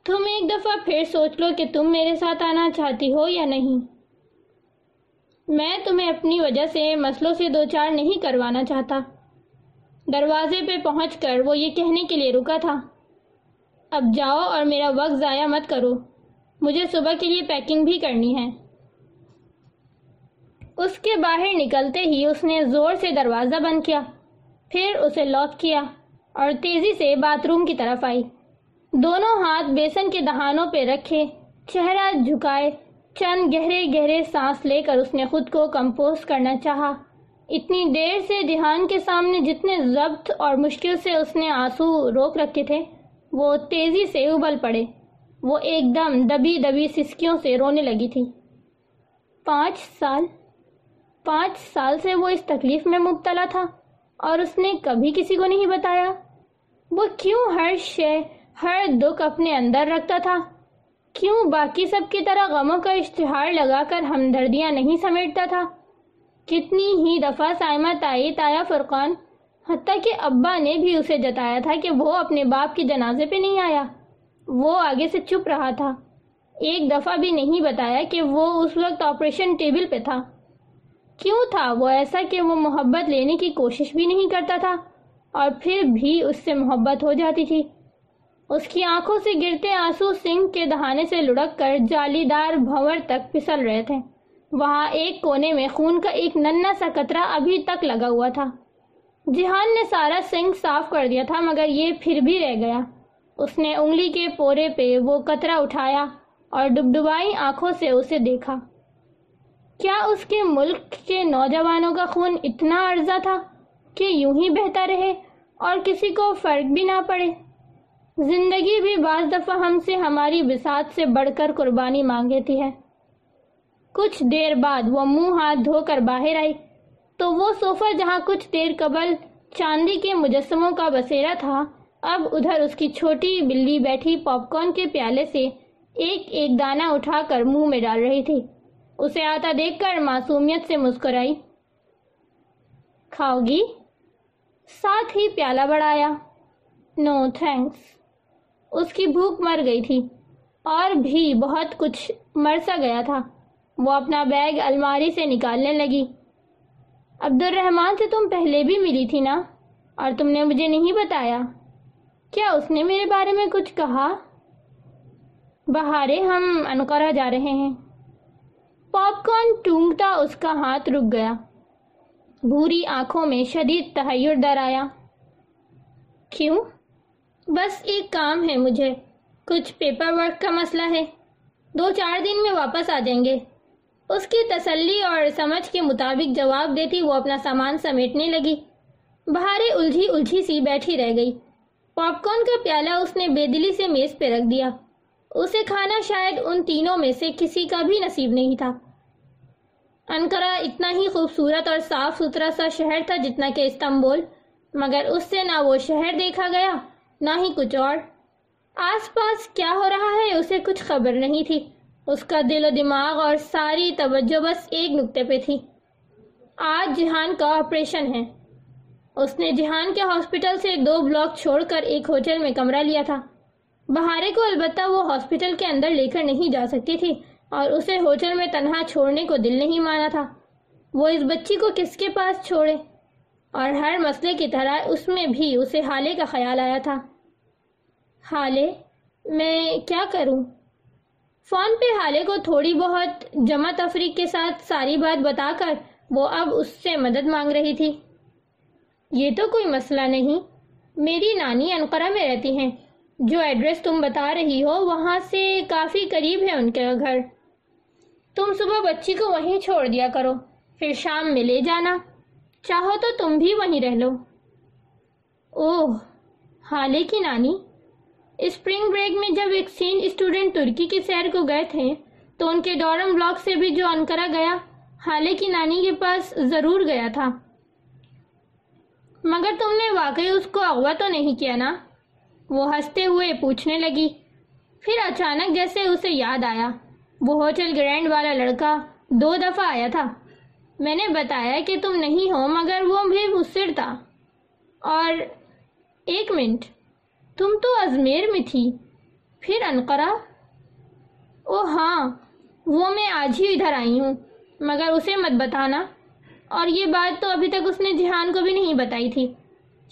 تم ایک دفعہ پھر سوچ لو کہ تم میرے ساتھ آنا چاہتی ہو یا نہیں۔ میں تمہیں اپنی وجہ سے مسئلوں سے دو چار نہیں کروانا چاہتا۔ دروازے پہ پہنچ کر وہ یہ کہنے کے لیے رکا تھا۔ اب جاؤ اور میرا وقت ضائع مت کرو۔ مجھے صبح کے لیے پیکنگ بھی کرنی ہے۔ اس کے باہر نکلتے ہی اس نے زور سے دروازہ بند کیا، پھر اسے لاک کیا اور تیزی سے باتھ روم کی طرف آئی۔ دونوں ہاتھ بیسن کے دہانوں پہ رکھے، چہرہ جھکائے، چند گہرے گہرے سانس لے کر اس نے خود کو کمپوز کرنا چاہا۔ اتنی دیر سے جہان کے سامنے جتنے ضبط اور مشکل سے اس نے آنسو روک رکھے تھے، وہ تیزی سے ابل پڑے۔ وہ ایک دم دبی دبی سسکیوں سے رونے لگی تھی۔ پانچ سال پانچ سال سے وہ اس تکلیف میں مبتلا تھا اور اس نے کبھی کسی کو نہیں بتایا۔ وہ کیوں ہر شے، ہر دکھ اپنے اندر رکھتا تھا؟ کیوں باقی سب کی طرح غموں کا اشتہار لگا کر ہمدردیاں نہیں سمیٹتا تھا؟ کتنی ہی دفعہ سائمہ تائی تایا فرقان، حتیٰ کہ ابا نے بھی اسے جتایا تھا کہ وہ اپنے باپ کے جنازے پہ نہیں آیا۔ وہ آگے سے چپ رہا تھا۔ ایک دفعہ بھی نہیں بتایا کہ وہ اس وقت آپریشن ٹیبل پہ تھا۔ کیوں تھا؟ وہ ایسا کہ وہ محبت لینے کی کوشش بھی نہیں کرتا تھا اور پھر بھی اس سے محبت ہو جاتی تھی۔ اس کی آنکھوں سے گرتے آنسو سنگھ کے دہانے سے لڑک کر جالی دار بھور تک پسل رہے تھے۔ وہاں ایک کونے میں خون کا ایک ننا سا قطرہ ابھی تک لگا ہوا تھا۔ جہان نے سارا سنگھ صاف کر دیا تھا، مگر یہ پھر بھی رہ گیا۔ اس نے انگلی کے پورے پہ وہ قطرہ اٹھایا اور ڈبڈبائی آنکھوں سے اسے دیکھا۔ کیا اس کے ملک کے نوجوانوں کا خون اتنا عرضہ تھا کہ یوں ہی بہتا رہے اور کسی کو فرق بھی نہ پڑے؟ زندگی بھی بعض دفعہ ہم سے ہماری بساط سے بڑھ کر قربانی مانگتی ہے۔ کچھ دیر بعد وہ منہ ہاتھ دھو کر باہر آئی۔ تو وہ صوفہ جہاں کچھ دیر قبل چاندی کے مجسموں کا بسیرا تھا، اب ادھر اس کی چھوٹی بلی بیٹھی پاپ کارن کے پیالے سے ایک ایک دانہ اٹھا کر منہ میں ڈال رہی تھی۔ اسے آتا دیکھ کر معصومیت سے مسکرائی۔ کھاؤ گی ساتھ ہی پیالہ بڑھایا۔ نو تھینکس اس کی بھوک مر گئی تھی۔ اور بھی بہت کچھ مر سا گیا تھا۔ وہ اپنا بیگ الماری سے نکالنے لگی۔ عبد الرحمان سے تم پہلے بھی ملی تھی نا؟ اور تم نے مجھے نہیں بتایا۔ کیا اس نے میرے بارے میں کچھ کہا؟ بہارے ہم انقرہ جا رہے ہیں۔ پاپ کارن ٹونگتا اس کا ہاتھ رک گیا۔ بھوری آنکھوں میں شدید تحیر در آیا کیوں؟ بس ایک کام ہے مجھے۔ کچھ پیپر ورک کا مسئلہ ہے۔ دو چار دن میں واپس آ جائیں گے۔ اس کی تسلی اور سمجھ کے مطابق جواب دیتی وہ اپنا سامان سمیٹنے لگی۔ بہارے الجھی الجھی سی بیٹھی رہ گئی۔ پاپ کارن کا پیالہ اس نے بے دلی سے میز پہ رکھ دیا۔ اسے کھانا شاید ان تینوں میں سے کسی کا بھی نصیب نہیں تھا۔ انکرا اتنا ہی خوبصورت اور صاف ستھرا سا شہر تھا جتنا کہ استنبول، مگر اس سے نہ وہ شہر دیکھا گیا، نہ ہی کچھ اور۔ آس پاس کیا ہو رہا ہے اسے کچھ خبر نہیں تھی۔ اس کا دل و دماغ اور ساری توجہ بس ایک نقطے پہ تھی۔ آج جہان کا آپریشن ہے۔ اس نے جہان کے ہاسپٹل سے دو بلاک چھوڑ کر ایک ہوٹل میں کمرہ لیا تھا۔ بہارے کو البتہ وہ ہاسپٹل کے اندر لے کر نہیں جا سکتی تھی اور اسے ہوٹل میں تنہا چھوڑنے کو دل نہیں مانا تھا۔ وہ اس بچی کو کس کے پاس چھوڑے؟ اور ہر مسئلے کی طرح اس میں بھی اسے حالے کا خیال آیا تھا۔ حالے؟ میں کیا کروں؟ فون پہ حالے کو تھوڑی بہت جمع تفریق کے ساتھ ساری بات بتا کر وہ اب اس سے مدد مانگ رہی تھی۔ یہ تو کوئی مسئلہ نہیں۔ میری نانی انقرہ میں رہتی ہیں۔ جو ایڈریس تم بتا رہی ہو، وہاں سے کافی قریب ہے ان کا گھر۔ تم صبح بچی کو وہیں چھوڑ دیا کرو، پھر شام میں لے جانا۔ چاہو تو تم بھی وہیں رہ لو۔ اوہ، حالے کی نانی۔ اسپرنگ بریک میں جب ایک سین اسٹوڈنٹ ترکی کی سیر کو گئے تھے، تو ان کے ڈورم بلاک سے بھی جو انکرا گیا، حالے کی نانی کے پاس ضرور گیا تھا۔ مگر تم نے واقعی اس کو اغوا تو نہیں کیا نا؟ وہ ہنستے ہوئے پوچھنے لگی۔ پھر اچانک جیسے اسے یاد آیا، وہ ہوٹل گرینڈ والا لڑکا دو دفعہ آیا تھا۔ میں نے بتایا کہ تم نہیں ہو، مگر وہ بھی مصر تھا۔ اور ایک منٹ، تم تو ازمیر میں تھی۔ پھر انقرہ، او ہاں وہ میں آج ہی ادھر آئی ہوں، مگر اسے مت بتانا۔ اور یہ بات تو ابھی تک اس نے جہان کو بھی نہیں بتائی تھی۔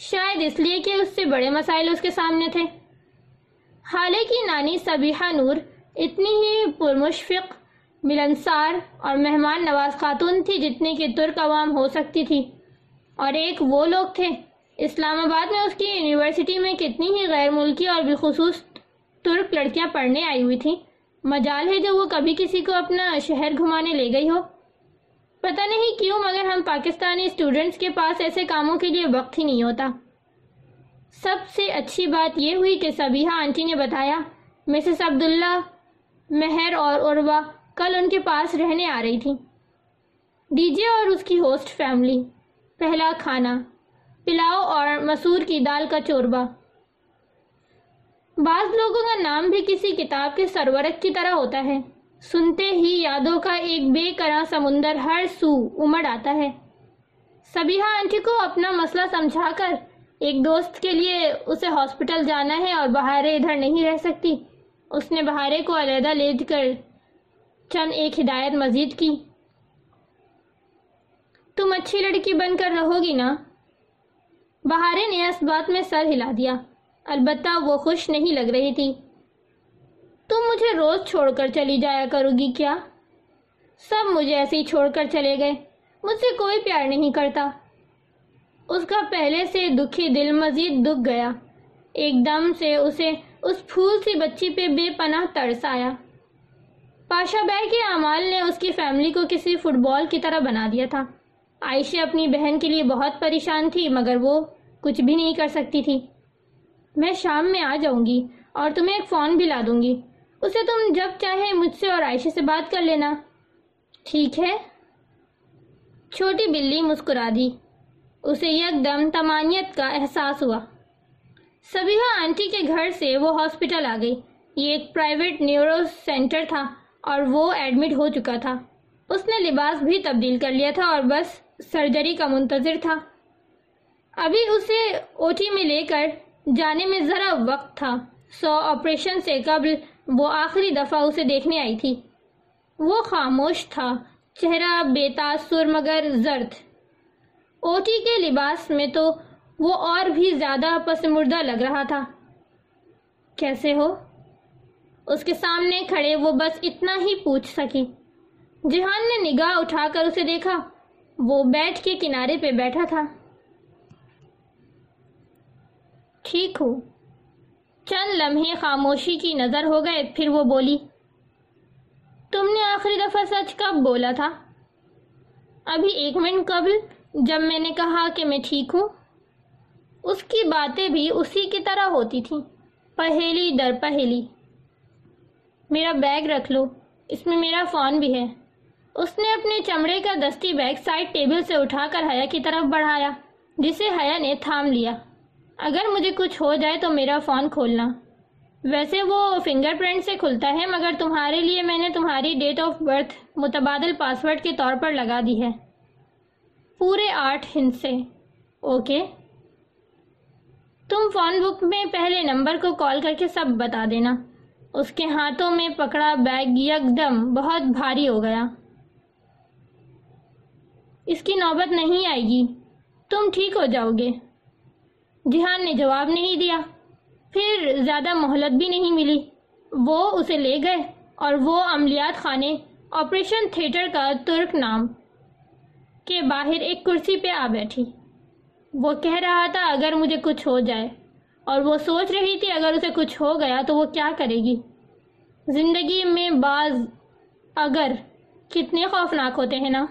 شاید اس لیے کہ اس سے بڑے مسائل اس کے سامنے تھے۔ حالے کی نانی سبیحہ نور اتنی ہی پرمشفق، ملنسار اور مہمان نواز خاتون تھی جتنے کہ ترک عوام ہو سکتی تھی۔ اور ایک وہ لوگ تھے، اسلام آباد میں اس کی یونیورسٹی میں کتنی ہی غیر ملکی اور بالخصوص ترک لڑکیاں پڑھنے آئی ہوئی تھیں۔ مجال ہے جو وہ کبھی کسی کو اپنا شہر گھمانے لے گئی ہو۔ پتہ نہیں کیوں، مگر ہم پاکستانی اسٹوڈنٹس کے پاس ایسے کاموں کے لیے وقت ہی نہیں ہوتا۔ سب سے اچھی بات یہ ہوئی کہ سبیہ آنٹی نے بتایا، مسز عبداللہ، مہر اور عروا کل ان کے پاس رہنے آ رہی تھی ڈی جے اور اس کی ہوسٹ فیملی، پہلا کھانا، پلاؤ اور مسور کی دال کا چوربا بعض لوگوں کا نام بھی کسی کتاب کے سرورک کی طرح ہوتا ہے۔ سنتے ہی یادوں کا ایک بے کرا سمندر ہر سو امڑ آتا ہے۔ سبیہ آنٹی کو اپنا مسئلہ سمجھا کر ایک دوست کے لیے اسے ہاسپٹل جانا ہے اور بہارے ادھر نہیں رہ سکتی۔ اس نے بہارے کو علیحدہ لے کر چند ایک ہدایت مزید کی۔ تم اچھی لڑکی بن کر رہو گی نا؟ بہارے نے اس بات میں سر ہلا دیا۔ البتہ وہ خوش نہیں لگ رہی تھی۔ تم مجھے روز چھوڑ کر چلی جایا کرو گی کیا؟ سب مجھے ایسے ہی چھوڑ کر چلے گئے، مجھ سے کوئی پیار نہیں کرتا۔ اس کا پہلے سے دکھی دل مزید دکھ گیا۔ ایک دم سے اسے اس پھول سی بچی پہ بے پناہ ترس آیا۔ پاشا بے کے اعمال نے اس کی فیملی کو کسی فٹ بال کی طرح بنا دیا تھا۔ عائشہ اپنی بہن کے لیے بہت پریشان تھی، مگر وہ کچھ بھی نہیں کر سکتی تھی۔ میں شام میں آ جاؤں گی اور تمہیں ایک فون بھی لا دوں گی۔ اسے تم جب چاہے مجھ سے اور عائشہ سے بات کر لینا۔ ٹھیک ہے؟ چھوٹی بلی مسکرا دی۔ اسے یک دم تمانیت کا احساس ہوا۔ سبیہ آنٹی کے گھر سے وہ ہاسپٹل آ گئی۔ یہ ایک پرائیویٹ نیورو سینٹر تھا اور وہ ایڈمٹ ہو چکا تھا۔ اس نے لباس بھی تبدیل کر لیا تھا اور بس سرجری کا منتظر تھا۔ ابھی اسے اوٹی میں لے کر جانے میں ذرا وقت تھا۔ سو آپریشن سے قبل وہ آخری دفعہ اسے دیکھنے آئی تھی۔ وہ خاموش تھا، چہرہ بے تاثر مگر زرد۔ اوٹی کے لباس میں تو وہ اور بھی زیادہ پسمردہ لگ رہا تھا۔ کیسے ہو؟ اس کے سامنے کھڑے وہ بس اتنا ہی پوچھ سکی۔ جہان نے نگاہ اٹھا کر اسے دیکھا۔ وہ بیٹھ کے کنارے پہ بیٹھا تھا۔ ٹھیک ہو۔ چند لمحے خاموشی کی نظر ہو گئے، پھر وہ بولی، تم نے آخری دفعہ سچ کب بولا تھا؟ ابھی ایک منٹ قبل جب میں نے کہا کہ میں ٹھیک ہوں، اس کی باتیں بھی اسی کی طرح ہوتی تھیں، پہیلی در پہیلی۔ میرا بیگ رکھ لو، اس میں میرا فون بھی ہے۔ اس نے اپنے چمڑے کا دستی بیگ سائڈ ٹیبل سے اٹھا کر حیا کی طرف بڑھایا، جسے حیا نے تھام لیا۔ اگر مجھے کچھ ہو جائے تو میرا فون کھولنا۔ ویسے وہ فنگر پرنٹ سے کھلتا ہے، مگر تمہارے لیے میں نے تمہاری ڈیٹ آف برتھ، متبادل پاسورڈ کے طور پر لگا دی ہے۔ پورے آٹھ ہند سے اوکے۔ تم فون بک میں پہلے نمبر کو کال کر کے سب بتا دینا۔ اس کے ہاتھوں میں پکڑا بیگ یک دم بہت بھاری ہو گیا۔ اس کی نوبت نہیں آئے گی۔ تم ٹھیک ہو جاؤ گے۔ جہان نے جواب نہیں دیا۔ پھر زیادہ مہلت بھی نہیں ملی۔ وہ اسے لے گئے اور وہ عملیات خانے، آپریشن تھیٹر کا ترک نام کے باہر ایک کرسی پہ آ بیٹھی۔ وہ کہہ رہا تھا، اگر مجھے کچھ ہو جائے۔ اور وہ سوچ رہی تھی، اگر اسے کچھ ہو گیا تو وہ کیا کرے گی۔ زندگی میں بعض اگر کتنے خوفناک ہوتے ہیں نا؟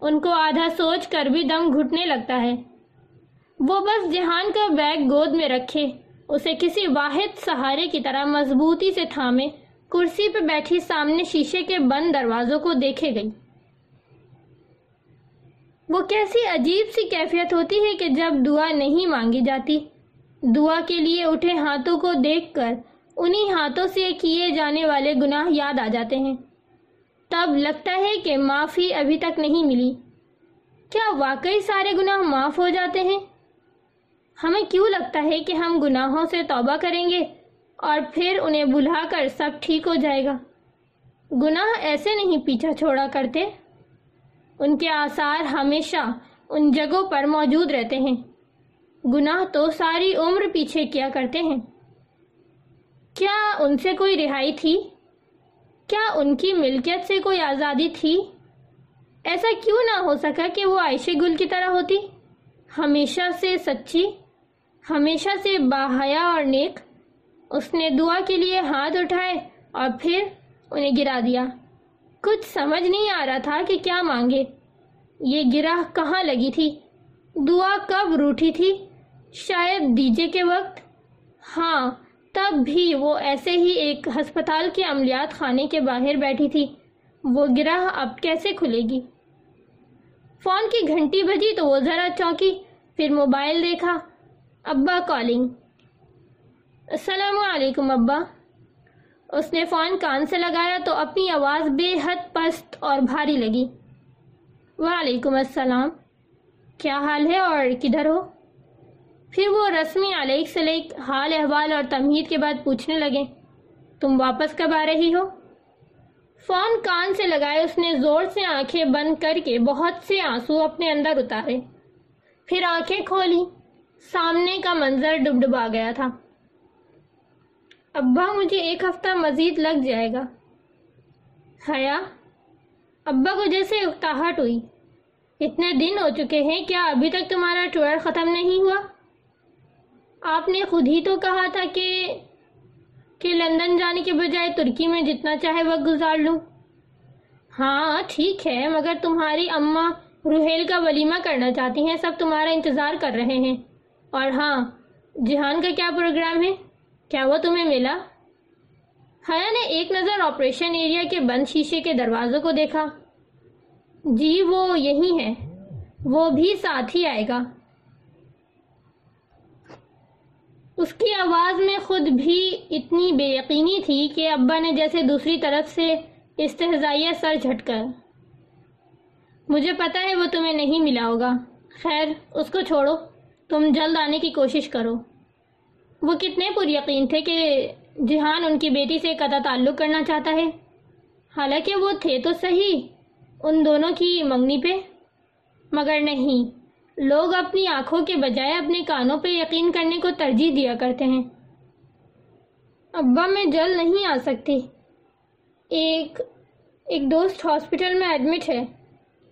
ان کو آدھا سوچ کر بھی دم گھٹنے لگتا ہے۔ وہ بس جہان کا بیگ گود میں رکھے، اسے کسی واحد سہارے کی طرح مضبوطی سے تھامے، کرسی پہ بیٹھی سامنے شیشے کے بند دروازوں کو دیکھے گئی۔ وہ کیسی عجیب سی کیفیت ہوتی ہے کہ جب دعا نہیں مانگی جاتی، دعا کے لیے اٹھے ہاتھوں کو دیکھ کر انہی ہاتھوں سے کیے جانے والے گناہ یاد آ جاتے ہیں۔ تب لگتا ہے کہ معافی ابھی تک نہیں ملی۔ کیا واقعی سارے گناہ معاف ہو جاتے ہیں؟ ہمیں کیوں لگتا ہے کہ ہم گناہوں سے توبہ کریں گے اور پھر انہیں بھلا کر سب ٹھیک ہو جائے گا؟ گناہ ایسے نہیں پیچھا چھوڑا کرتے۔ ان کے آثار ہمیشہ ان جگہوں پر موجود رہتے ہیں۔ گناہ تو ساری عمر پیچھے کیا کرتے ہیں۔ کیا ان سے کوئی رہائی تھی؟ کیا ان کی ملکیت سے کوئی آزادی تھی؟ ایسا کیوں نہ ہو سکا کہ وہ عائشہ گل کی طرح ہوتی؟ ہمیشہ سے سچی ہمیشہ سے باحیا اور نیک، اس نے دعا کے لیے ہاتھ اٹھائے اور پھر انہیں گرا دیا۔ کچھ سمجھ نہیں آ رہا تھا کہ کیا مانگے۔ یہ گرہ کہاں لگی تھی؟ دعا کب روٹھی تھی؟ شاید دیجے کے وقت؟ ہاں تب بھی وہ ایسے ہی ایک ہسپتال کے عملیات خانے کے باہر بیٹھی تھی۔ وہ گرہ اب کیسے کھلے گی؟ فون کی گھنٹی بجی تو وہ ذرا چونکی، پھر موبائل دیکھا۔ ابا کالنگ۔ السلام علیکم ابا۔ اس نے فون کان سے لگایا تو اپنی آواز بے حد پست اور بھاری لگی۔ وعلیکم السلام۔ کیا حال ہے اور کدھر ہو؟ پھر وہ رسمی علیک سلیک حال احوال اور تمہید کے بعد پوچھنے لگے، تم واپس کب آ رہی ہو؟ فون کان سے لگائے اس نے زور سے آنکھیں بند کر کے بہت سے آنسو اپنے اندر اتارے۔ پھر آنکھیں کھولی۔ سامنے کا منظر ڈب ڈبا گیا تھا۔ ابا، مجھے ایک ہفتہ مزید لگ جائے گا۔ حیا، ابا کو جیسے اکتاہٹ ہوئی۔ اتنے دن ہو چکے ہیں، کیا ابھی تک تمہارا ٹور ختم نہیں ہوا؟ آپ نے خود ہی تو کہا تھا کہ کہ لندن جانے کے بجائے ترکی میں جتنا چاہے وقت گزار لوں۔ ہاں ٹھیک ہے، مگر تمہاری اماں روحیل کا ولیمہ کرنا چاہتی ہیں، سب تمہارا انتظار کر رہے ہیں۔ اور ہاں جہان کا کیا پروگرام ہے؟ کیا وہ تمہیں ملا؟ حیا نے ایک نظر آپریشن ایریا کے بند شیشے کے دروازوں کو دیکھا۔ جی وہ یہی ہے وہ بھی ساتھ ہی آئے گا۔ اس کی آواز میں خود بھی اتنی بے یقینی تھی کہ ابا نے جیسے دوسری طرف سے استحضائیہ سر جھٹ کر، مجھے پتا ہے وہ تمہیں نہیں ملا ہوگا۔ خیر، اس کو چھوڑو۔ تم جلد آنے کی کوشش کرو۔ وہ کتنے پر یقین تھے کہ جہان ان کی بیٹی سے قطع تعلق کرنا چاہتا ہے؟ حالانکہ وہ تھے تو صحیح، ان دونوں کی منگنی پہ۔ مگر نہیں، لوگ اپنی آنکھوں کے بجائے اپنے کانوں پہ یقین کرنے کو ترجیح دیا کرتے ہیں۔ ابا، میں جلد نہیں آ سکتی۔ ایک ایک دوست ہاسپٹل میں ایڈمٹ ہے۔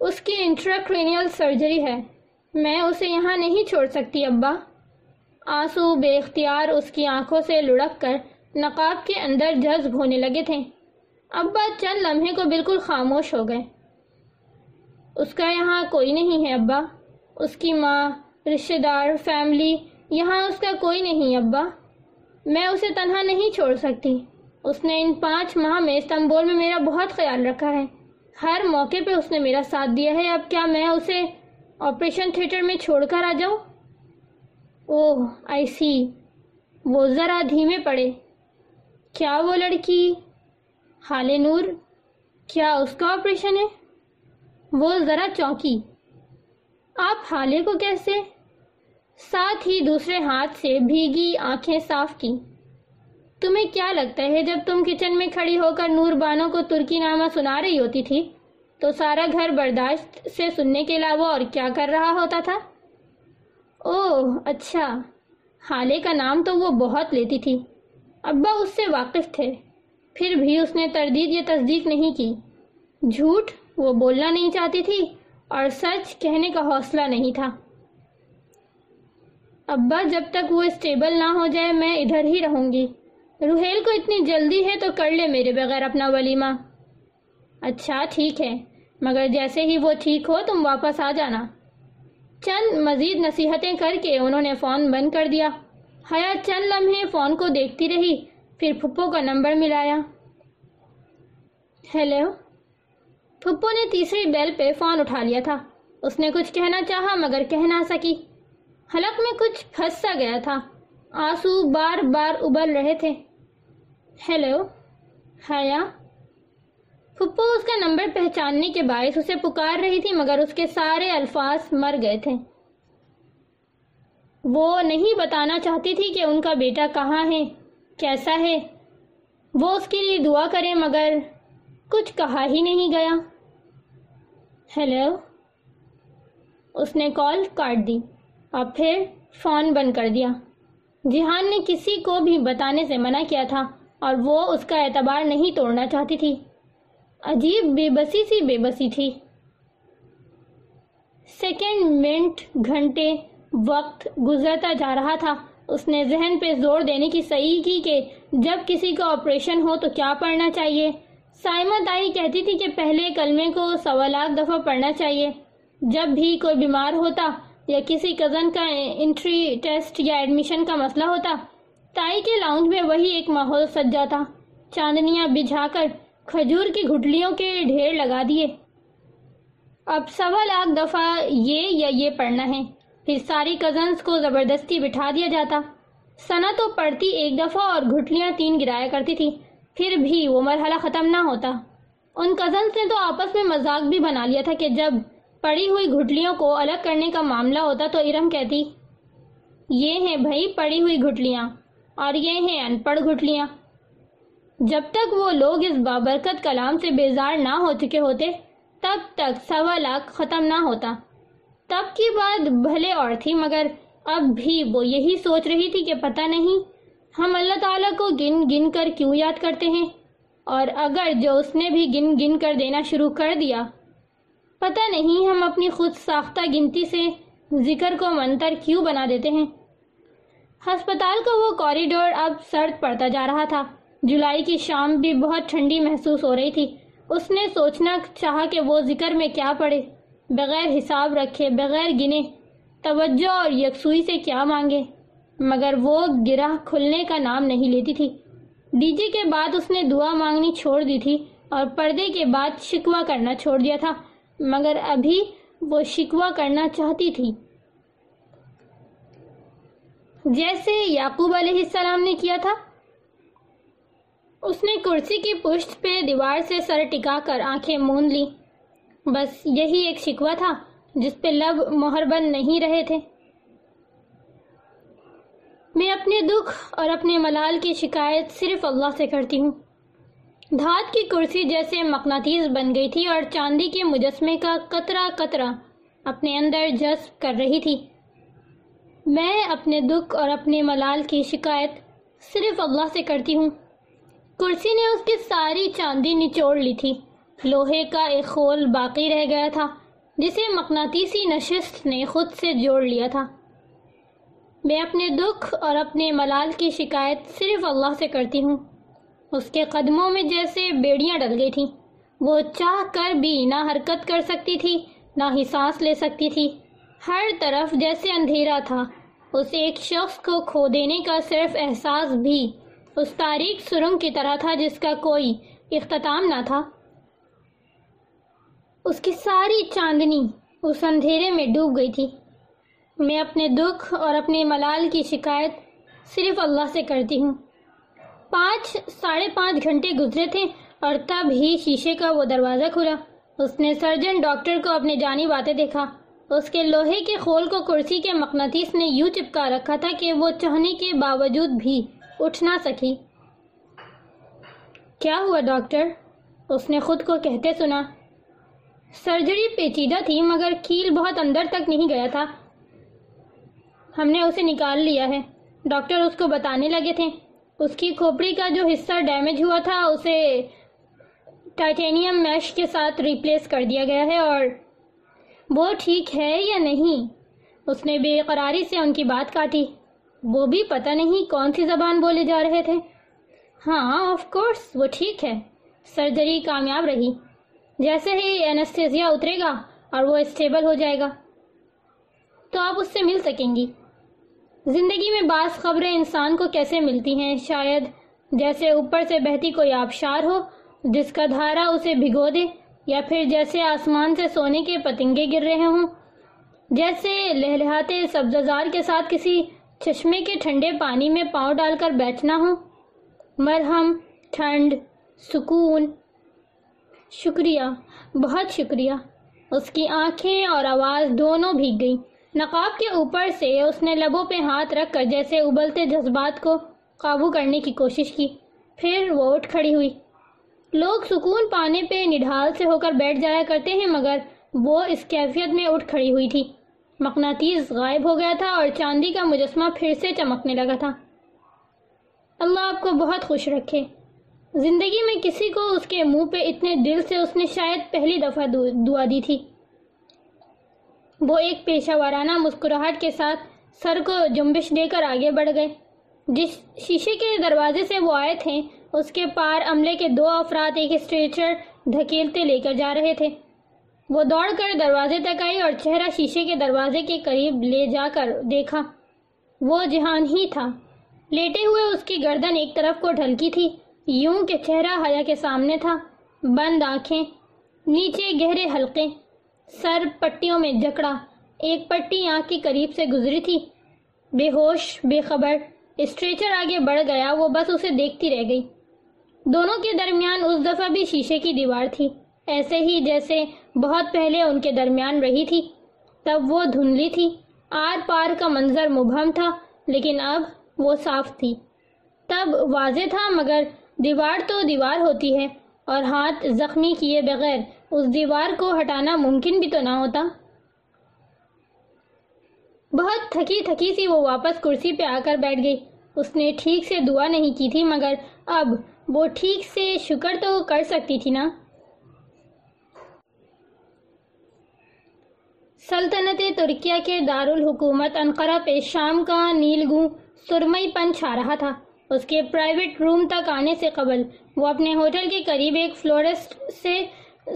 اس کی انٹراکرینیل سرجری ہے۔ میں اسے یہاں نہیں چھوڑ سکتی، ابا۔ آنسو بے اختیار اس کی آنکھوں سے لڑک کر نقاب کے اندر جذب ہونے لگے تھے۔ ابا چند لمحے کو بالکل خاموش ہو گئے۔ اس کا یہاں کوئی نہیں ہے، ابا۔ اس کی ماں، رشتہ دار، فیملی، یہاں اس کا کوئی نہیں، ابا۔ میں اسے تنہا نہیں چھوڑ سکتی۔ اس نے ان پانچ ماہ میں استنبول میں میرا بہت خیال رکھا ہے۔ ہر موقع پہ اس نے میرا ساتھ دیا ہے۔ اب کیا میں اسے آپریشن تھیٹر میں چھوڑ کر آ جاؤں؟ اوہ آئی سی وہ ذرا دھیمے پڑے۔ کیا وہ لڑکی حال نور؟ کیا اس کا آپریشن ہے؟ وہ ذرا چونکی۔ آپ حالے کو کیسے؟ ساتھ ہی دوسرے ہاتھ سے بھیگی آنکھیں صاف کی۔ تمہیں کیا لگتا ہے جب تم کچن میں کھڑی ہو کر نور بانوں کو ترکی نامہ سنا رہی ہوتی تھی؟ تو سارا گھر برداشت سے سننے کے علاوہ اور کیا کر رہا ہوتا تھا؟ اوہ اچھا۔ حالے کا نام تو وہ بہت لیتی تھی۔ ابا اس سے واقف تھے۔ پھر بھی اس نے تردید یا تصدیق نہیں کی۔ جھوٹ وہ بولنا نہیں چاہتی تھی اور سچ کہنے کا حوصلہ نہیں تھا۔ ابا، جب تک وہ اسٹیبل نہ ہو جائے، میں ادھر ہی رہوں گی۔ روحیل کو اتنی جلدی ہے تو کر لے میرے بغیر اپنا ولیمہ۔ اچھا ٹھیک ہے۔ مگر جیسے ہی وہ ٹھیک ہو، تم واپس آ جانا۔ چند مزید نصیحتیں کر کے انہوں نے فون بند کر دیا۔ حیات چند لمحے فون کو دیکھتی رہی، پھر پھپھو کا نمبر ملایا۔ ہیلو؟ پھپھو نے تیسری بیل پہ فون اٹھا لیا تھا۔ اس نے کچھ کہنا چاہا، مگر کہہ نہ سکی۔ حلق میں کچھ پھنس سا گیا تھا۔ آنسو بار بار ابل رہے تھے۔ ہیلو؟ حیا؟ پھپھو اس کا نمبر پہچاننے کے باعث اسے پکار رہی تھی، مگر اس کے سارے الفاظ مر گئے تھے۔ وہ نہیں بتانا چاہتی تھی کہ ان کا بیٹا کہاں ہے، کیسا ہے۔ وہ اس کے لیے دعا کرے، مگر کچھ کہا ہی نہیں گیا۔ ہیلو اس نے کال کاٹ دی۔ اور پھر فون بند کر دیا۔ جہان نے کسی کو بھی بتانے سے منع کیا تھا، اور وہ اس کا اعتبار نہیں توڑنا چاہتی تھی۔ عجیب بے بسی سی بے بسی تھی۔ سیکنڈ منٹ گھنٹے وقت گزرتا جا رہا تھا۔ اس نے ذہن پہ زور دینے کی صحیح کی کہ جب کسی کا آپریشن ہو تو کیا پڑھنا چاہیے۔ سائمہ تائی کہتی تھی کہ پہلے کلمے کو سوا لاکھ دفعہ پڑھنا چاہیے۔ جب بھی کوئی بیمار ہوتا یا کسی کزن کا انٹری ٹیسٹ یا ایڈمیشن کا مسئلہ ہوتا، تائی کے لاؤنج میں وہی ایک ماحول سج جاتا چاندنیاں بجھا کر کھجور کی گھٹلیوں کے ڈھیر لگا دیے۔ اب سوا لاکھ دفعہ یہ یا یہ پڑھنا ہے۔ پھر ساری کزنز کو زبردستی بٹھا دیا جاتا۔ سنا تو پڑھتی ایک دفعہ اور گھٹلیاں تین گرایا کرتی تھی۔ پھر بھی وہ مرحلہ ختم نہ ہوتا۔ ان کزنز نے تو آپس میں مذاق بھی بنا لیا تھا کہ جب پڑی ہوئی گھٹلیوں کو الگ کرنے کا معاملہ ہوتا تو ارم کہتی، یہ ہیں بھائی پڑی ہوئی گھٹلیاں اور یہ ہیں ان پڑھ گھٹلیاں۔ جب تک وہ لوگ اس بابرکت کلام سے بیزار نہ ہو چکے ہوتے، تب تک سوا لاکھ ختم نہ ہوتا۔ تب کی بات بھلے اور تھی، مگر اب بھی وہ یہی سوچ رہی تھی کہ پتہ نہیں ہم اللہ تعالیٰ کو گن گن کر کیوں یاد کرتے ہیں؟ اور اگر جو اس نے بھی گن گن کر دینا شروع کر دیا، پتہ نہیں ہم اپنی خود ساختہ گنتی سے ذکر کو منتر کیوں بنا دیتے ہیں؟ ہسپتال کا وہ کوریڈور اب سرد پڑتا جا رہا تھا۔ جولائی کی شام بھی بہت ٹھنڈی محسوس ہو رہی تھی۔ اس نے سوچنا چاہا کہ وہ ذکر میں کیا پڑے بغیر حساب رکھے، بغیر گنے، توجہ اور یکسوئی سے کیا مانگے؟ مگر وہ گرہ کھلنے کا نام نہیں لیتی تھی۔ ڈی جے کے بعد اس نے دعا مانگنی چھوڑ دی تھی اور پردے کے بعد شکوہ کرنا چھوڑ دیا تھا۔ مگر ابھی وہ شکوہ کرنا چاہتی تھی۔ جیسے یعقوب علیہ السلام نے کیا تھا اس نے کرسی کی پشت پہ دیوار سے سر ٹکا کر آنکھیں مون لی بس یہی ایک شکوہ تھا جس پہ لب مہربن نہیں رہے تھے۔ میں اپنے دکھ اور اپنے ملال کی شکایت صرف اللہ سے کرتی ہوں۔ دھات کی کرسی جیسے مقناطیس بن گئی تھی اور چاندی کے مجسمے کا قطرہ قطرہ اپنے اندر جذب کر رہی تھی۔ میں اپنے دکھ اور اپنے ملال کی شکایت صرف اللہ سے کرتی ہوں۔ کرسی نے اس کی ساری چاندی نچوڑ لی تھی۔ لوہے کا ایک خول باقی رہ گیا تھا، جسے مقناطیسی نشست نے خود سے جوڑ لیا تھا۔ میں اپنے دکھ اور اپنے ملال کی شکایت صرف اللہ سے کرتی ہوں۔ اس کے قدموں میں جیسے بیڑیاں ڈل گئی تھیں۔ وہ چاہ کر بھی نہ حرکت کر سکتی تھی، نہ ہی سانس لے سکتی تھی۔ ہر طرف جیسے اندھیرا تھا اس ایک شخص کو کھو دینے کا صرف احساس بھی اس تاریخ سرنگ کی طرح تھا جس کا کوئی اختتام نہ تھا۔ اس کی ساری چاندنی اس اندھیرے میں ڈوب گئی تھی۔ میں اپنے دکھ اور اپنے ملال کی شکایت صرف اللہ سے کرتی ہوں۔ پانچ، ساڑھے پانچ گھنٹے گزرے تھے اور تب ہی شیشے کا وہ دروازہ کھلا۔ اس نے سرجن ڈاکٹر کو اپنے جانی باتیں دیکھا۔ اس کے لوہے کے خول کو کرسی کے مقناطیس نے یوں چپکا رکھا تھا کہ وہ چہنے کے باوجود بھی اٹھ نہ سکی۔ کیا ہوا ڈاکٹر؟ اس نے خود کو کہتے سنا۔ سرجری پیچیدہ تھی، مگر کیل بہت اندر تک نہیں گیا تھا۔ ہم نے اسے نکال لیا ہے۔ ڈاکٹر اس کو بتانے لگے تھے۔ اس کی کھوپڑی کا جو حصہ ڈیمیج ہوا تھا، اسے ٹائٹینیم میش کے ساتھ ریپلیس کر دیا گیا ہے۔ اور وہ ٹھیک ہے یا نہیں؟ اس نے بے قراری سے ان کی بات کاٹی۔ وہ بھی پتہ نہیں کون سی زبان بولے جا رہے تھے۔ ہاں آف کورس وہ ٹھیک ہے۔ سرجری کامیاب رہی۔ جیسے ہی اینستھیزیا اترے گا اور وہ اسٹیبل ہو جائے گا۔ تو آپ اس سے مل سکیں گی۔ زندگی میں بعض خبریں انسان کو کیسے ملتی ہیں؟ شاید جیسے اوپر سے بہتی کوئی آبشار ہو، جس کا دھارا اسے بھگو دے، یا پھر جیسے آسمان سے سونے کے پتنگے گر رہے ہوں۔ جیسے لہلہاتے سبززار کے ساتھ کسی چشمے کے ٹھنڈے پانی میں پاؤں ڈال کر بیٹھنا ہو۔ مرہم، ٹھنڈ، سکون۔ شکریہ، بہت شکریہ۔ اس کی آنکھیں اور آواز دونوں بھیگ گئی۔ نقاب کے اوپر سے اس نے لبوں پہ ہاتھ رکھ کر جیسے ابلتے جذبات کو قابو کرنے کی کوشش کی۔ پھر وہ اٹھ کھڑی ہوئی۔ لوگ سکون پانے پہ نڈھال سے ہو کر بیٹھ جایا کرتے ہیں، مگر وہ اس کیفیت میں اٹھ کھڑی ہوئی تھی۔ مقناطیس غائب ہو گیا تھا اور چاندی کا مجسمہ پھر سے چمکنے لگا تھا۔ اللہ آپ کو بہت خوش رکھے۔ زندگی میں کسی کو اس کے منہ پہ اتنے دل سے اس نے شاید پہلی دفعہ دعا دی تھی۔ وہ ایک پیشہ وارانہ مسکراہٹ کے ساتھ سر کو جنبش دے کر آگے بڑھ گئے۔ جس شیشے کے دروازے سے وہ آئے تھے، اس کے پار عملے کے دو افراد ایک اسٹریچر دھکیلتے لے کر جا رہے تھے۔ وہ دوڑ کر دروازے تک آئی اور چہرہ شیشے کے دروازے کے قریب لے جا کر دیکھا۔ وہ جہان ہی تھا۔ لیٹے ہوئے اس کی گردن ایک طرف کو ڈھلکی تھی۔ یوں کہ چہرہ حیا کے سامنے تھا۔ بند آنکھیں، نیچے گہرے حلقے، سر پٹیوں میں جکڑا۔ ایک پٹی آنکھ کے قریب سے گزری تھی۔ بے ہوش، بے خبر، اسٹریچر آگے بڑھ گیا۔ وہ بس اسے دیکھتی رہ گئی۔ دونوں کے درمیان اس دفعہ بھی شیشے کی دیوار تھی۔ ایسے ہی جیسے بہت پہلے ان کے درمیان رہی تھی، تب وہ دھندلی تھی۔ آر پار کا منظر مبہم تھا، لیکن اب وہ صاف تھی۔ تب واضح تھا، مگر دیوار تو دیوار ہوتی ہے، اور ہاتھ زخمی کیے بغیر اس دیوار کو ہٹانا ممکن بھی تو نہ ہوتا۔ بہت تھکی تھکی سی وہ واپس کرسی پہ آ کر بیٹھ گئی۔ اس نے ٹھیک سے دعا نہیں کی تھی، مگر اب وہ ٹھیک سے شکر تو کر سکتی تھی نا؟ سلطنت ترکیہ کے دارالحکومت انقرہ پہ شام کا نیلگوں سرمئی پن چھا رہا تھا۔ اس کے پرائیویٹ روم تک آنے سے قبل وہ اپنے ہوٹل کے قریب ایک فلورسٹ سے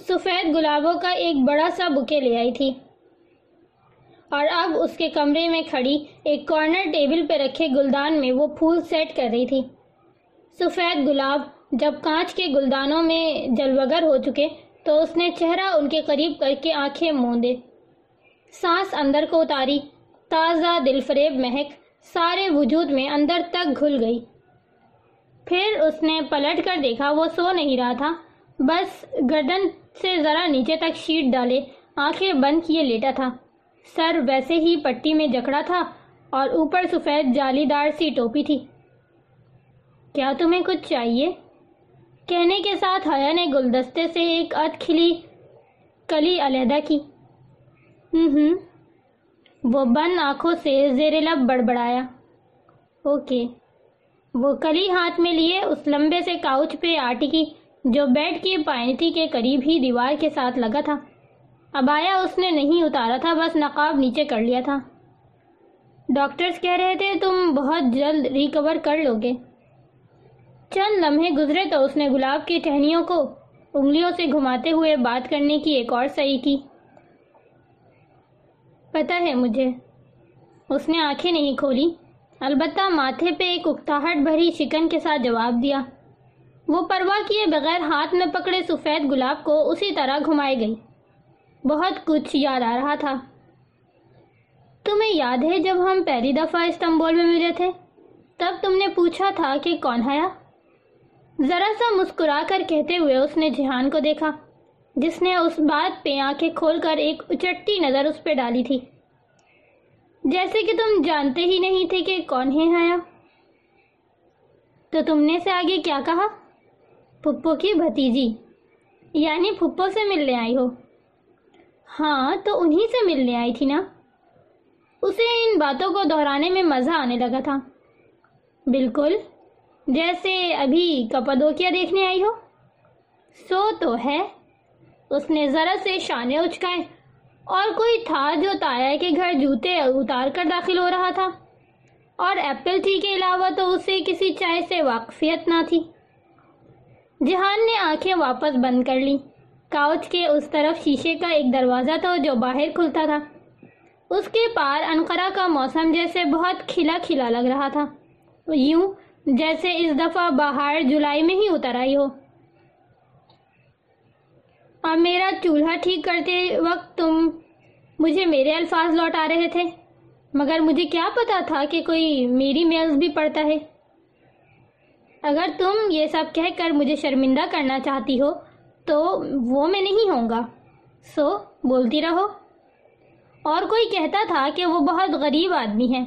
سفید گلابوں کا ایک بڑا سا بکے لے آئی تھی۔ اور اب اس کے کمرے میں کھڑی ایک کارنر ٹیبل پہ رکھے گلدان میں وہ پھول سیٹ کر رہی تھی۔ سفید گلاب جب کانچ کے گلدانوں میں جلوگر ہو چکے تو اس نے چہرہ ان کے قریب کر کے آنکھیں موندے۔ سانس اندر کو اتاری، تازہ دل فریب مہک سارے وجود میں اندر تک گھل گئی۔ پھر اس نے پلٹ کر دیکھا، وہ سو نہیں رہا تھا۔ بس گردن سے ذرا نیچے تک شیٹ ڈالے، آنکھیں بند کیے لیٹا تھا۔ سر ویسے ہی پٹی میں جکڑا تھا اور اوپر سفید جالی دار سی ٹوپی تھی۔ کیا تمہیں کچھ چاہیے؟ کہنے کے ساتھ حیا نے گلدستے سے ایک ات کھلی کلی علیحدہ کی۔ ہوں وہ بند آنکھوں سے زیر لب بڑبڑایا۔ اوکے۔ وہ کلی ہاتھ میں لیے اس لمبے سے کاؤچ پہ آٹی کی جو بیڈ کی پائنتی کے قریب ہی دیوار کے ساتھ لگا تھا۔ اب آیا اس نے نہیں اتارا تھا، بس نقاب نیچے کر لیا تھا۔ ڈاکٹرز کہہ رہے تھے، تم بہت جلد ریکور کر لو گے۔ چند لمحے گزرے تو اس نے گلاب کی ٹہنیوں کو انگلیوں سے گھماتے ہوئے بات کرنے کی ایک اور صحیح کی۔ پتہ ہے مجھے۔ اس نے آنکھیں نہیں کھولی۔ البتہ ماتھے پہ ایک اکتاہٹ بھری شکن کے ساتھ جواب دیا۔ وہ پرواہ کیے بغیر ہاتھ میں پکڑے سفید گلاب کو اسی طرح گھمائے گئی۔ بہت کچھ یاد آ رہا تھا۔ تمہیں یاد ہے جب ہم پہلی دفعہ استنبول میں ملے تھے؟ تب تم نے پوچھا تھا کہ کون ہے ذرا سا مسکرا کر کہتے ہوئے اس نے جہان کو دیکھا۔ جس نے اس بات پہ آنکھیں کھول کر ایک اچٹی نظر اس پہ ڈالی تھی۔ جیسے کہ تم جانتے ہی نہیں تھے کہ کون ہے حیا۔ تو تم نے سے آگے کیا کہا؟ پھپھو کی بھتیجی یعنی پھپھو سے ملنے آئی ہو۔ ہاں تو انہی سے ملنے آئی تھی نا۔ اسے ان باتوں کو دہرانے میں مزہ آنے لگا تھا۔ بالکل، جیسے ابھی کپدوکیا دیکھنے آئی ہو۔ سو تو ہے۔ اس نے ذرا سے شانے اچکائے اور کوئی تھا جو تایا کے گھر جوتے اتار کر داخل ہو رہا تھا۔ اور ایپل ٹی کے علاوہ تو اسے کسی چائے سے واقفیت نہ تھی۔ جہان نے آنکھیں واپس بند کر لی کاؤچ کے اس طرف شیشے کا ایک دروازہ تھا جو باہر کھلتا تھا۔ اس کے پار انقرہ کا موسم جیسے بہت کھلا کھلا لگ رہا تھا۔ یوں جیسے اس دفعہ باہر جولائی میں ہی اتر آئی ہو۔ اور میرا چولہا ٹھیک کرتے وقت تم مجھے میرے الفاظ لوٹ آ رہے تھے۔ مگر مجھے کیا پتا تھا کہ کوئی میری میلز بھی پڑتا ہے۔ اگر تم یہ سب کہہ کر مجھے شرمندہ کرنا چاہتی ہو، تو وہ میں نہیں ہوں گا۔ سو، بولتی رہو۔ اور کوئی کہتا تھا کہ وہ بہت غریب آدمی ہے۔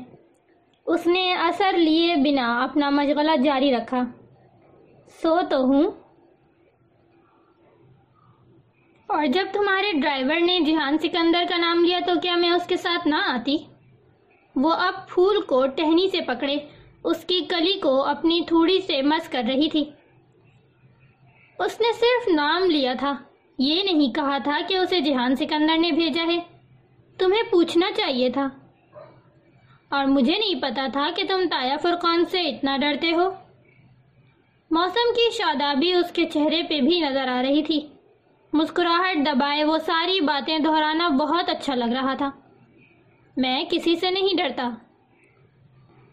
اس نے اثر لیے بنا اپنا مشغلہ جاری رکھا۔ سو تو ہوں۔ اور جب تمہارے ڈرائیور نے جہان سکندر کا نام لیا تو کیا میں اس کے ساتھ نہ آتی؟ وہ اب پھول کو ٹہنی سے پکڑے، اس کی کلی کو اپنی تھوڑی سے مس کر رہی تھی۔ اس نے صرف نام لیا تھا، یہ نہیں کہا تھا کہ اسے جہان سکندر نے بھیجا ہے۔ تمہیں پوچھنا چاہیے تھا۔ اور مجھے نہیں پتا تھا کہ تم تایا فرقان سے اتنا ڈرتے ہو۔ موسم کی شادابی اس کے چہرے پہ بھی نظر آ رہی تھی۔ مسکراہٹ دبائے وہ ساری باتیں دہرانا بہت اچھا لگ رہا تھا۔ میں کسی سے نہیں ڈرتا۔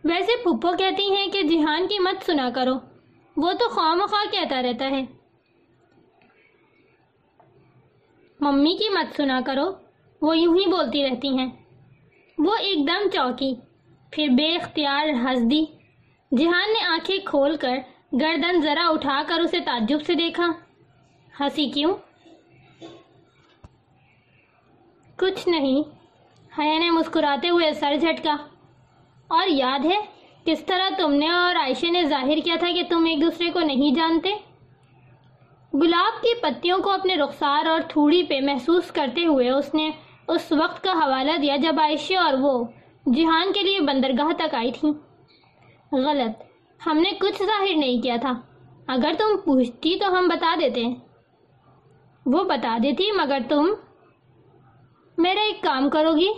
ویسے پھپھو کہتی ہیں کہ جہان کی مت سنا کرو۔ وہ تو خواہ مخواہ کہتا رہتا ہے۔ ممی کی مت سنا کرو۔ وہ یوں ہی بولتی رہتی ہیں۔ وہ ایک دم چوکی، پھر بے اختیار ہنس دی جہان نے آنکھیں کھول کر گردن ذرا اٹھا کر اسے تعجب سے دیکھا۔ ہنسی کیوں؟ کچھ نہیں۔ حیا نے مسکراتے ہوئے سر جھٹکا۔ اور یاد ہے کس طرح تم نے اور عائشہ نے ظاہر کیا تھا کہ تم ایک دوسرے کو نہیں جانتے؟ گلاب کی پتیوں کو اپنے رخسار اور تھوڑی پہ محسوس کرتے ہوئے اس نے اس وقت کا حوالہ دیا جب عائشہ اور وہ جہان کے لیے بندرگاہ تک آئی تھی غلط، ہم نے کچھ ظاہر نہیں کیا تھا۔ اگر تم پوچھتی تو ہم بتا دیتے۔ وہ بتا دیتی، مگر تم میرا ایک کام کرو گی؟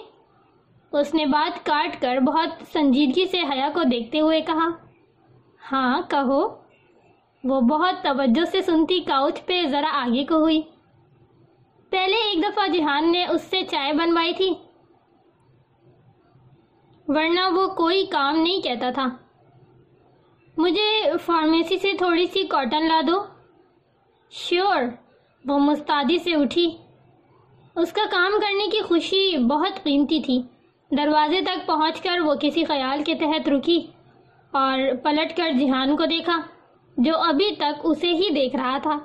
اس نے بات کاٹ کر بہت سنجیدگی سے حیا کو دیکھتے ہوئے کہا ہاں کہو۔ وہ بہت توجہ سے سنتی کاؤچ پہ ذرا آگے کو ہوئی۔ پہلے ایک دفعہ جہان نے اس سے چائے بنوائی تھی، ورنہ وہ کوئی کام نہیں کہتا تھا۔ مجھے فارمیسی سے تھوڑی سی کاٹن لا دو۔ شیور، وہ مستعدی سے اٹھی۔ اس کا کام کرنے کی خوشی بہت قیمتی تھی۔ دروازے تک پہنچ کر وہ کسی خیال کے تحت رکی اور پلٹ کر جہان کو دیکھا، جو ابھی تک اسے ہی دیکھ رہا تھا۔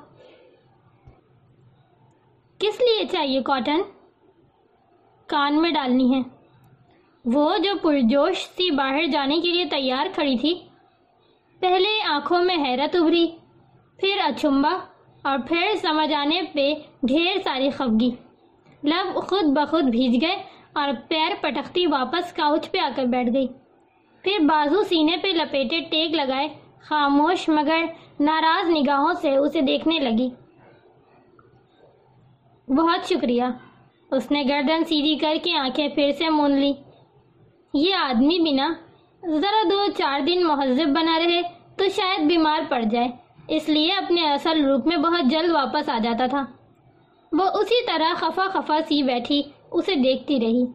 کس لیے چاہیے کاٹن؟ کان میں ڈالنی ہے۔ وہ جو پرجوش سی باہر جانے کے لیے تیار کھڑی تھی۔ پہلے آنکھوں میں حیرت ابھری، پھر اچھمبا اور پھر سمجھ آنے پہ ڈھیر ساری خفگی۔ لب خود بخود بھیج گئے اور پیر پٹکتی واپس کاؤچ پہ آ کر بیٹھ گئی۔ پھر بازو سینے پہ لپیٹے ٹیک لگائے۔ خاموش مگر ناراض نگاہوں سے اسے دیکھنے لگی۔ بہت شکریہ۔ اس نے گردن سیدھی کر کے آنکھیں پھر سے مون لی۔ یہ آدمی بنا ذرا دو چار دن مہذب بنا رہے تو شاید بیمار پڑ جائے۔ اس لیے اپنے اصل روپ میں بہت جلد واپس آ جاتا تھا۔ وہ اسی طرح خفا خفا سی بیٹھی، اسے دیکھتی رہی۔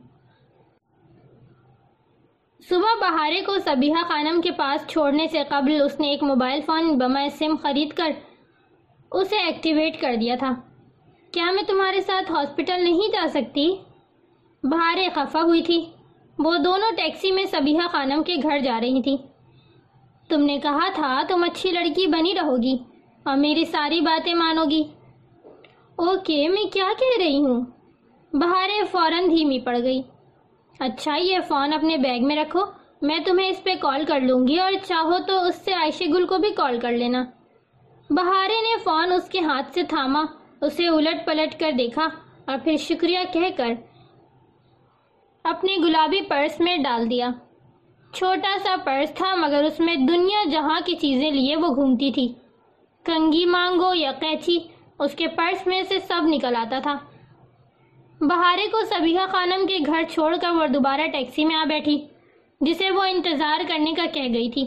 صبح بہارے کو سبیہ خانم کے پاس چھوڑنے سے قبل اس نے ایک موبائل فون بما سم خرید کر اسے ایکٹیویٹ کر دیا تھا۔ کیا میں تمہارے ساتھ ہاسپٹل نہیں جا سکتی؟ بہارے خفا ہوئی تھی۔ وہ دونوں ٹیکسی میں سبیہ خانم کے گھر جا رہی تھی۔ تم نے کہا تھا تم اچھی لڑکی بنی رہو گی اور میری ساری باتیں مانو گی۔ اوکے، میں کیا کہہ رہی ہوں؟ بہارے فوراً دھیمی پڑ گئی۔ اچھا یہ فون اپنے بیگ میں رکھو، میں تمہیں اس پہ کال کر لوں گی، اور چاہو تو اس سے عائشہ گل کو بھی کال کر لینا۔ بہارے نے فون اس کے ہاتھ سے تھاما، اسے الٹ پلٹ کر دیکھا، اور پھر شکریہ کہہ کر اپنے گلابی پرس میں ڈال دیا۔ چھوٹا سا پرس تھا، مگر اس میں دنیا جہاں کی چیزیں لیے وہ گھومتی تھی۔ کنگھی مانگو یا قیچی اس کے پرس میں سے سب نکل آتا تھا۔ بہارے کو سبیہ خانم کے گھر چھوڑ کر وہ دوبارہ ٹیکسی میں آ بیٹھی، جسے وہ انتظار کرنے کا کہہ گئی تھی۔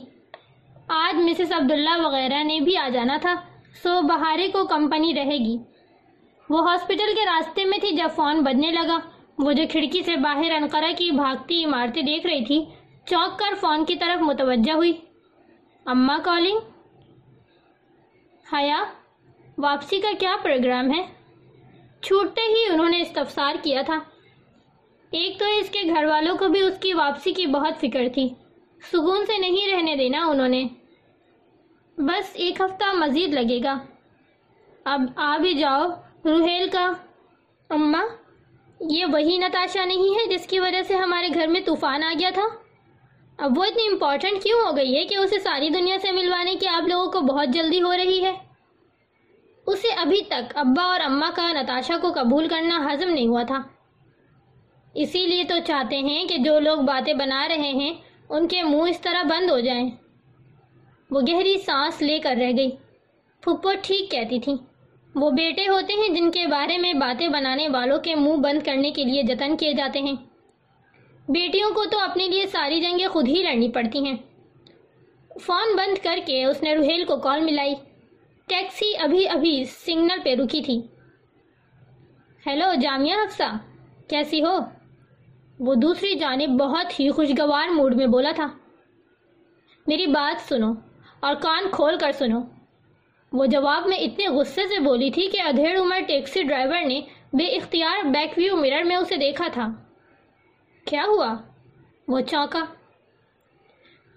آج مسز عبداللہ وغیرہ نے بھی آ جانا تھا، سو بہارے کو کمپنی رہے گی۔ وہ ہاسپٹل کے راستے میں تھی جب فون بجنے لگا۔ وہ جو کھڑکی سے باہر انقرہ کی بھاگتی عمارتیں دیکھ رہی تھی چوک کر فون کی طرف متوجہ ہوئی۔ اماں کالنگ۔ حیا؟ واپسی کا کیا پروگرام ہے؟ چھوٹتے ہی انہوں نے استفسار کیا تھا۔ ایک تو اس کے گھر والوں کو بھی اس کی واپسی کی بہت فکر تھی۔ سکون سے نہیں رہنے دینا انہوں نے۔ بس ایک ہفتہ مزید لگے گا۔ اب آ بھی جاؤ روحیل کا۔ اماں، یہ وہی نتاشا نہیں ہے جس کی وجہ سے ہمارے گھر میں طوفان آ گیا تھا؟ اب وہ اتنی امپورٹنٹ کیوں ہو گئی ہے کہ اسے ساری دنیا سے ملوانے کی آپ لوگوں کو بہت جلدی ہو رہی ہے؟ اسے ابھی تک ابا اور اماں کا نتاشا کو قبول کرنا ہضم نہیں ہوا تھا۔ اسی لیے تو چاہتے ہیں کہ جو لوگ باتیں بنا رہے ہیں، ان کے منہ اس طرح بند ہو جائیں۔ وہ گہری سانس لے کر رہ گئی۔ پھپھو ٹھیک کہتی تھی۔ وہ بیٹے ہوتے ہیں جن کے بارے میں باتیں بنانے والوں کے منہ بند کرنے کے لیے جتن کیے جاتے ہیں۔ بیٹیوں کو تو اپنے لیے ساری جنگیں خود ہی لڑنی پڑتی ہیں۔ فون بند کر کے اس نے روہیل کو کال ملائی۔ ٹیکسی ابھی ابھی سگنل پہ رکی تھی۔ ہیلو، جامعہ حفصہ کیسی ہو؟ وہ دوسری جانب بہت ہی خوشگوار موڈ میں بولا تھا۔ میری بات سنو اور کان کھول کر سنو۔ وہ جواب میں اتنے غصے سے بولی تھی کہ ادھیڑ عمر ٹیکسی ڈرائیور نے بے اختیار بیک ویو مرر میں اسے دیکھا تھا۔ کیا ہوا؟ وہ چونکا۔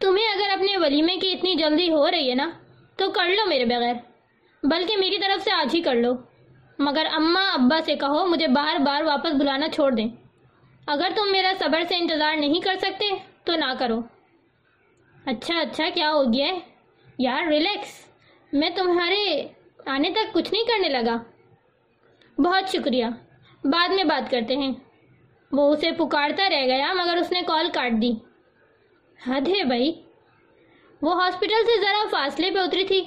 تمہیں اگر اپنے ولیمے کی اتنی جلدی ہو رہی ہے نا، تو کر لو میرے بغیر۔ بلکہ میری طرف سے آج ہی کر لو۔ مگر اماں ابا سے کہو، مجھے بار بار واپس بلانا چھوڑ دیں۔ اگر تم میرا صبر سے انتظار نہیں کر سکتے، تو نہ کرو۔ اچھا اچھا کیا ہو گیا ہے؟ یار ریلیکس میں تمہارے آنے تک کچھ نہیں کرنے لگا۔ بہت شکریہ۔ بعد میں بات کرتے ہیں۔ وہ اسے پکارتا رہ گیا، مگر اس نے کال کاٹ دی۔ حد ہے بھائی۔ وہ ہاسپٹل سے ذرا فاصلے پہ اتری تھی۔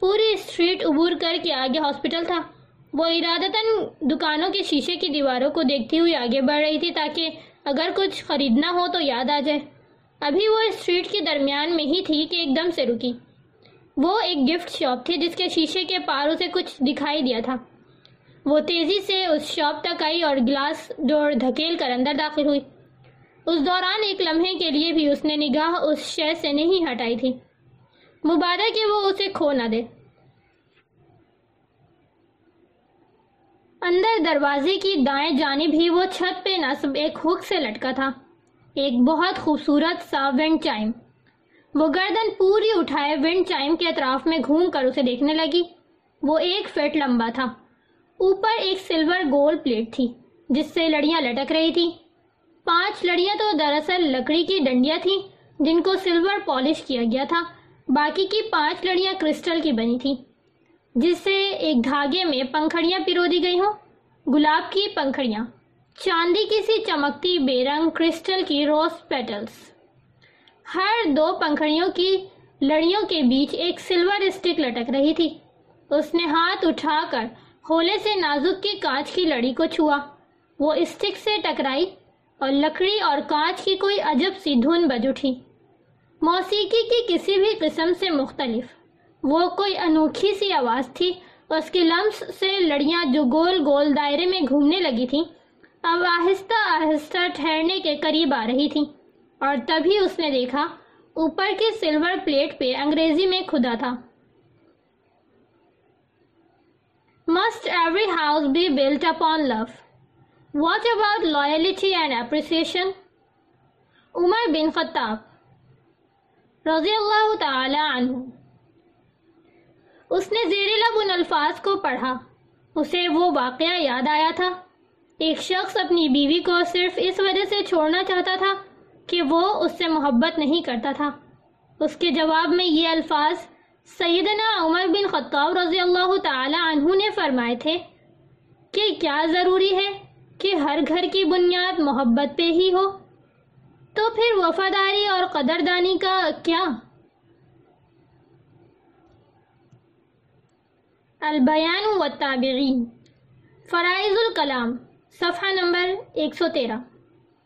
پوری اسٹریٹ عبور کر کے آگے ہاسپٹل تھا۔ وہ ارادتاً دکانوں کے شیشے کی دیواروں کو دیکھتی ہوئی آگے بڑھ رہی تھی تاکہ اگر کچھ خریدنا ہو تو یاد آ جائے۔ ابھی وہ اسٹریٹ کے درمیان میں ہی تھی کہ ایک دم سے رکی۔ وہ ایک گفٹ شاپ تھی جس کے شیشے کے پاروں سے کچھ دکھائی دیا تھا۔ وہ تیزی سے اس شاپ تک آئی اور گلاس ڈور دھکیل کر اندر داخل ہوئی۔ اس دوران ایک لمحے کے لیے بھی اس نے نگاہ اس شے سے نہیں ہٹائی تھی۔ مبادہ کہ وہ اسے کھو نہ دے۔ اندر دروازے کی دائیں جانب ہی وہ چھت پہ نصب ایک ہک سے لٹکا تھا۔ ایک بہت خوبصورت سا ونڈ چائم۔ وہ گردن پوری اٹھائے ونڈ چائم کے اطراف میں گھوم کر اسے دیکھنے لگی۔ وہ ایک فٹ لمبا تھا۔ اوپر ایک سلور گول پلیٹ تھی، جس سے لڑیاں لٹک رہی تھی پانچ لڑیاں تو دراصل لکڑی کی ڈنڈیاں تھیں، جن کو سلور پالش کیا گیا تھا۔ باقی کی پانچ لڑیاں کرسٹل کی بنی تھی جس سے ایک دھاگے میں پنکھڑیاں پیرو دی گئی ہوں، گلاب کی پنکھڑیاں، چاندی کی سی چمکتی بے رنگ کرسٹل کی روز پیٹلز ہر دو پنکھڑیوں کی لڑیوں کے بیچ ایک سلور اسٹک لٹک رہی تھی۔ اس نے ہاتھ اٹھا کر ہولے سے نازک کی کانچ کی لڑی کو چھوا۔ وہ اسٹک سے ٹکرائی اور لکڑی اور کانچ کی کوئی عجب سی دھن بج اٹھی۔ موسیقی کی کسی بھی قسم سے مختلف۔ وہ کوئی انوکھی سی آواز تھی، اس کے لمس سے لڑیاں جو گول گول دائرے میں گھومنے لگی تھیں، اب آہستہ آہستہ ٹھہرنے کے قریب آ رہی تھیں۔ اور تبھی اس نے دیکھا، اوپر کی سلور پلیٹ پہ انگریزی میں کھدا تھا۔ Must every house be built upon love what about loyalty and appreciation Umar bin Khattab رضی اللہ تعالی عنہ۔ اس نے زیر لب ان الفاظ کو پڑھا۔ اسے وہ واقعہ یاد آیا تھا۔ ایک شخص اپنی بیوی کو صرف اس وجہ سے چھوڑنا چاہتا تھا کہ وہ اس سے محبت نہیں کرتا تھا۔ اس کے جواب میں یہ الفاظ سیدنا عمر بن خطاب رضی اللہ تعالی عنہ نے فرمائے تھے کہ کیا ضروری ہے کہ ہر گھر کی بنیاد محبت پہ ہی ہو؟ تو پھر وفاداری اور قدردانی کا کیا؟ البیان و فرائض الکلام، صفحہ نمبر ایک سو تیرہ۔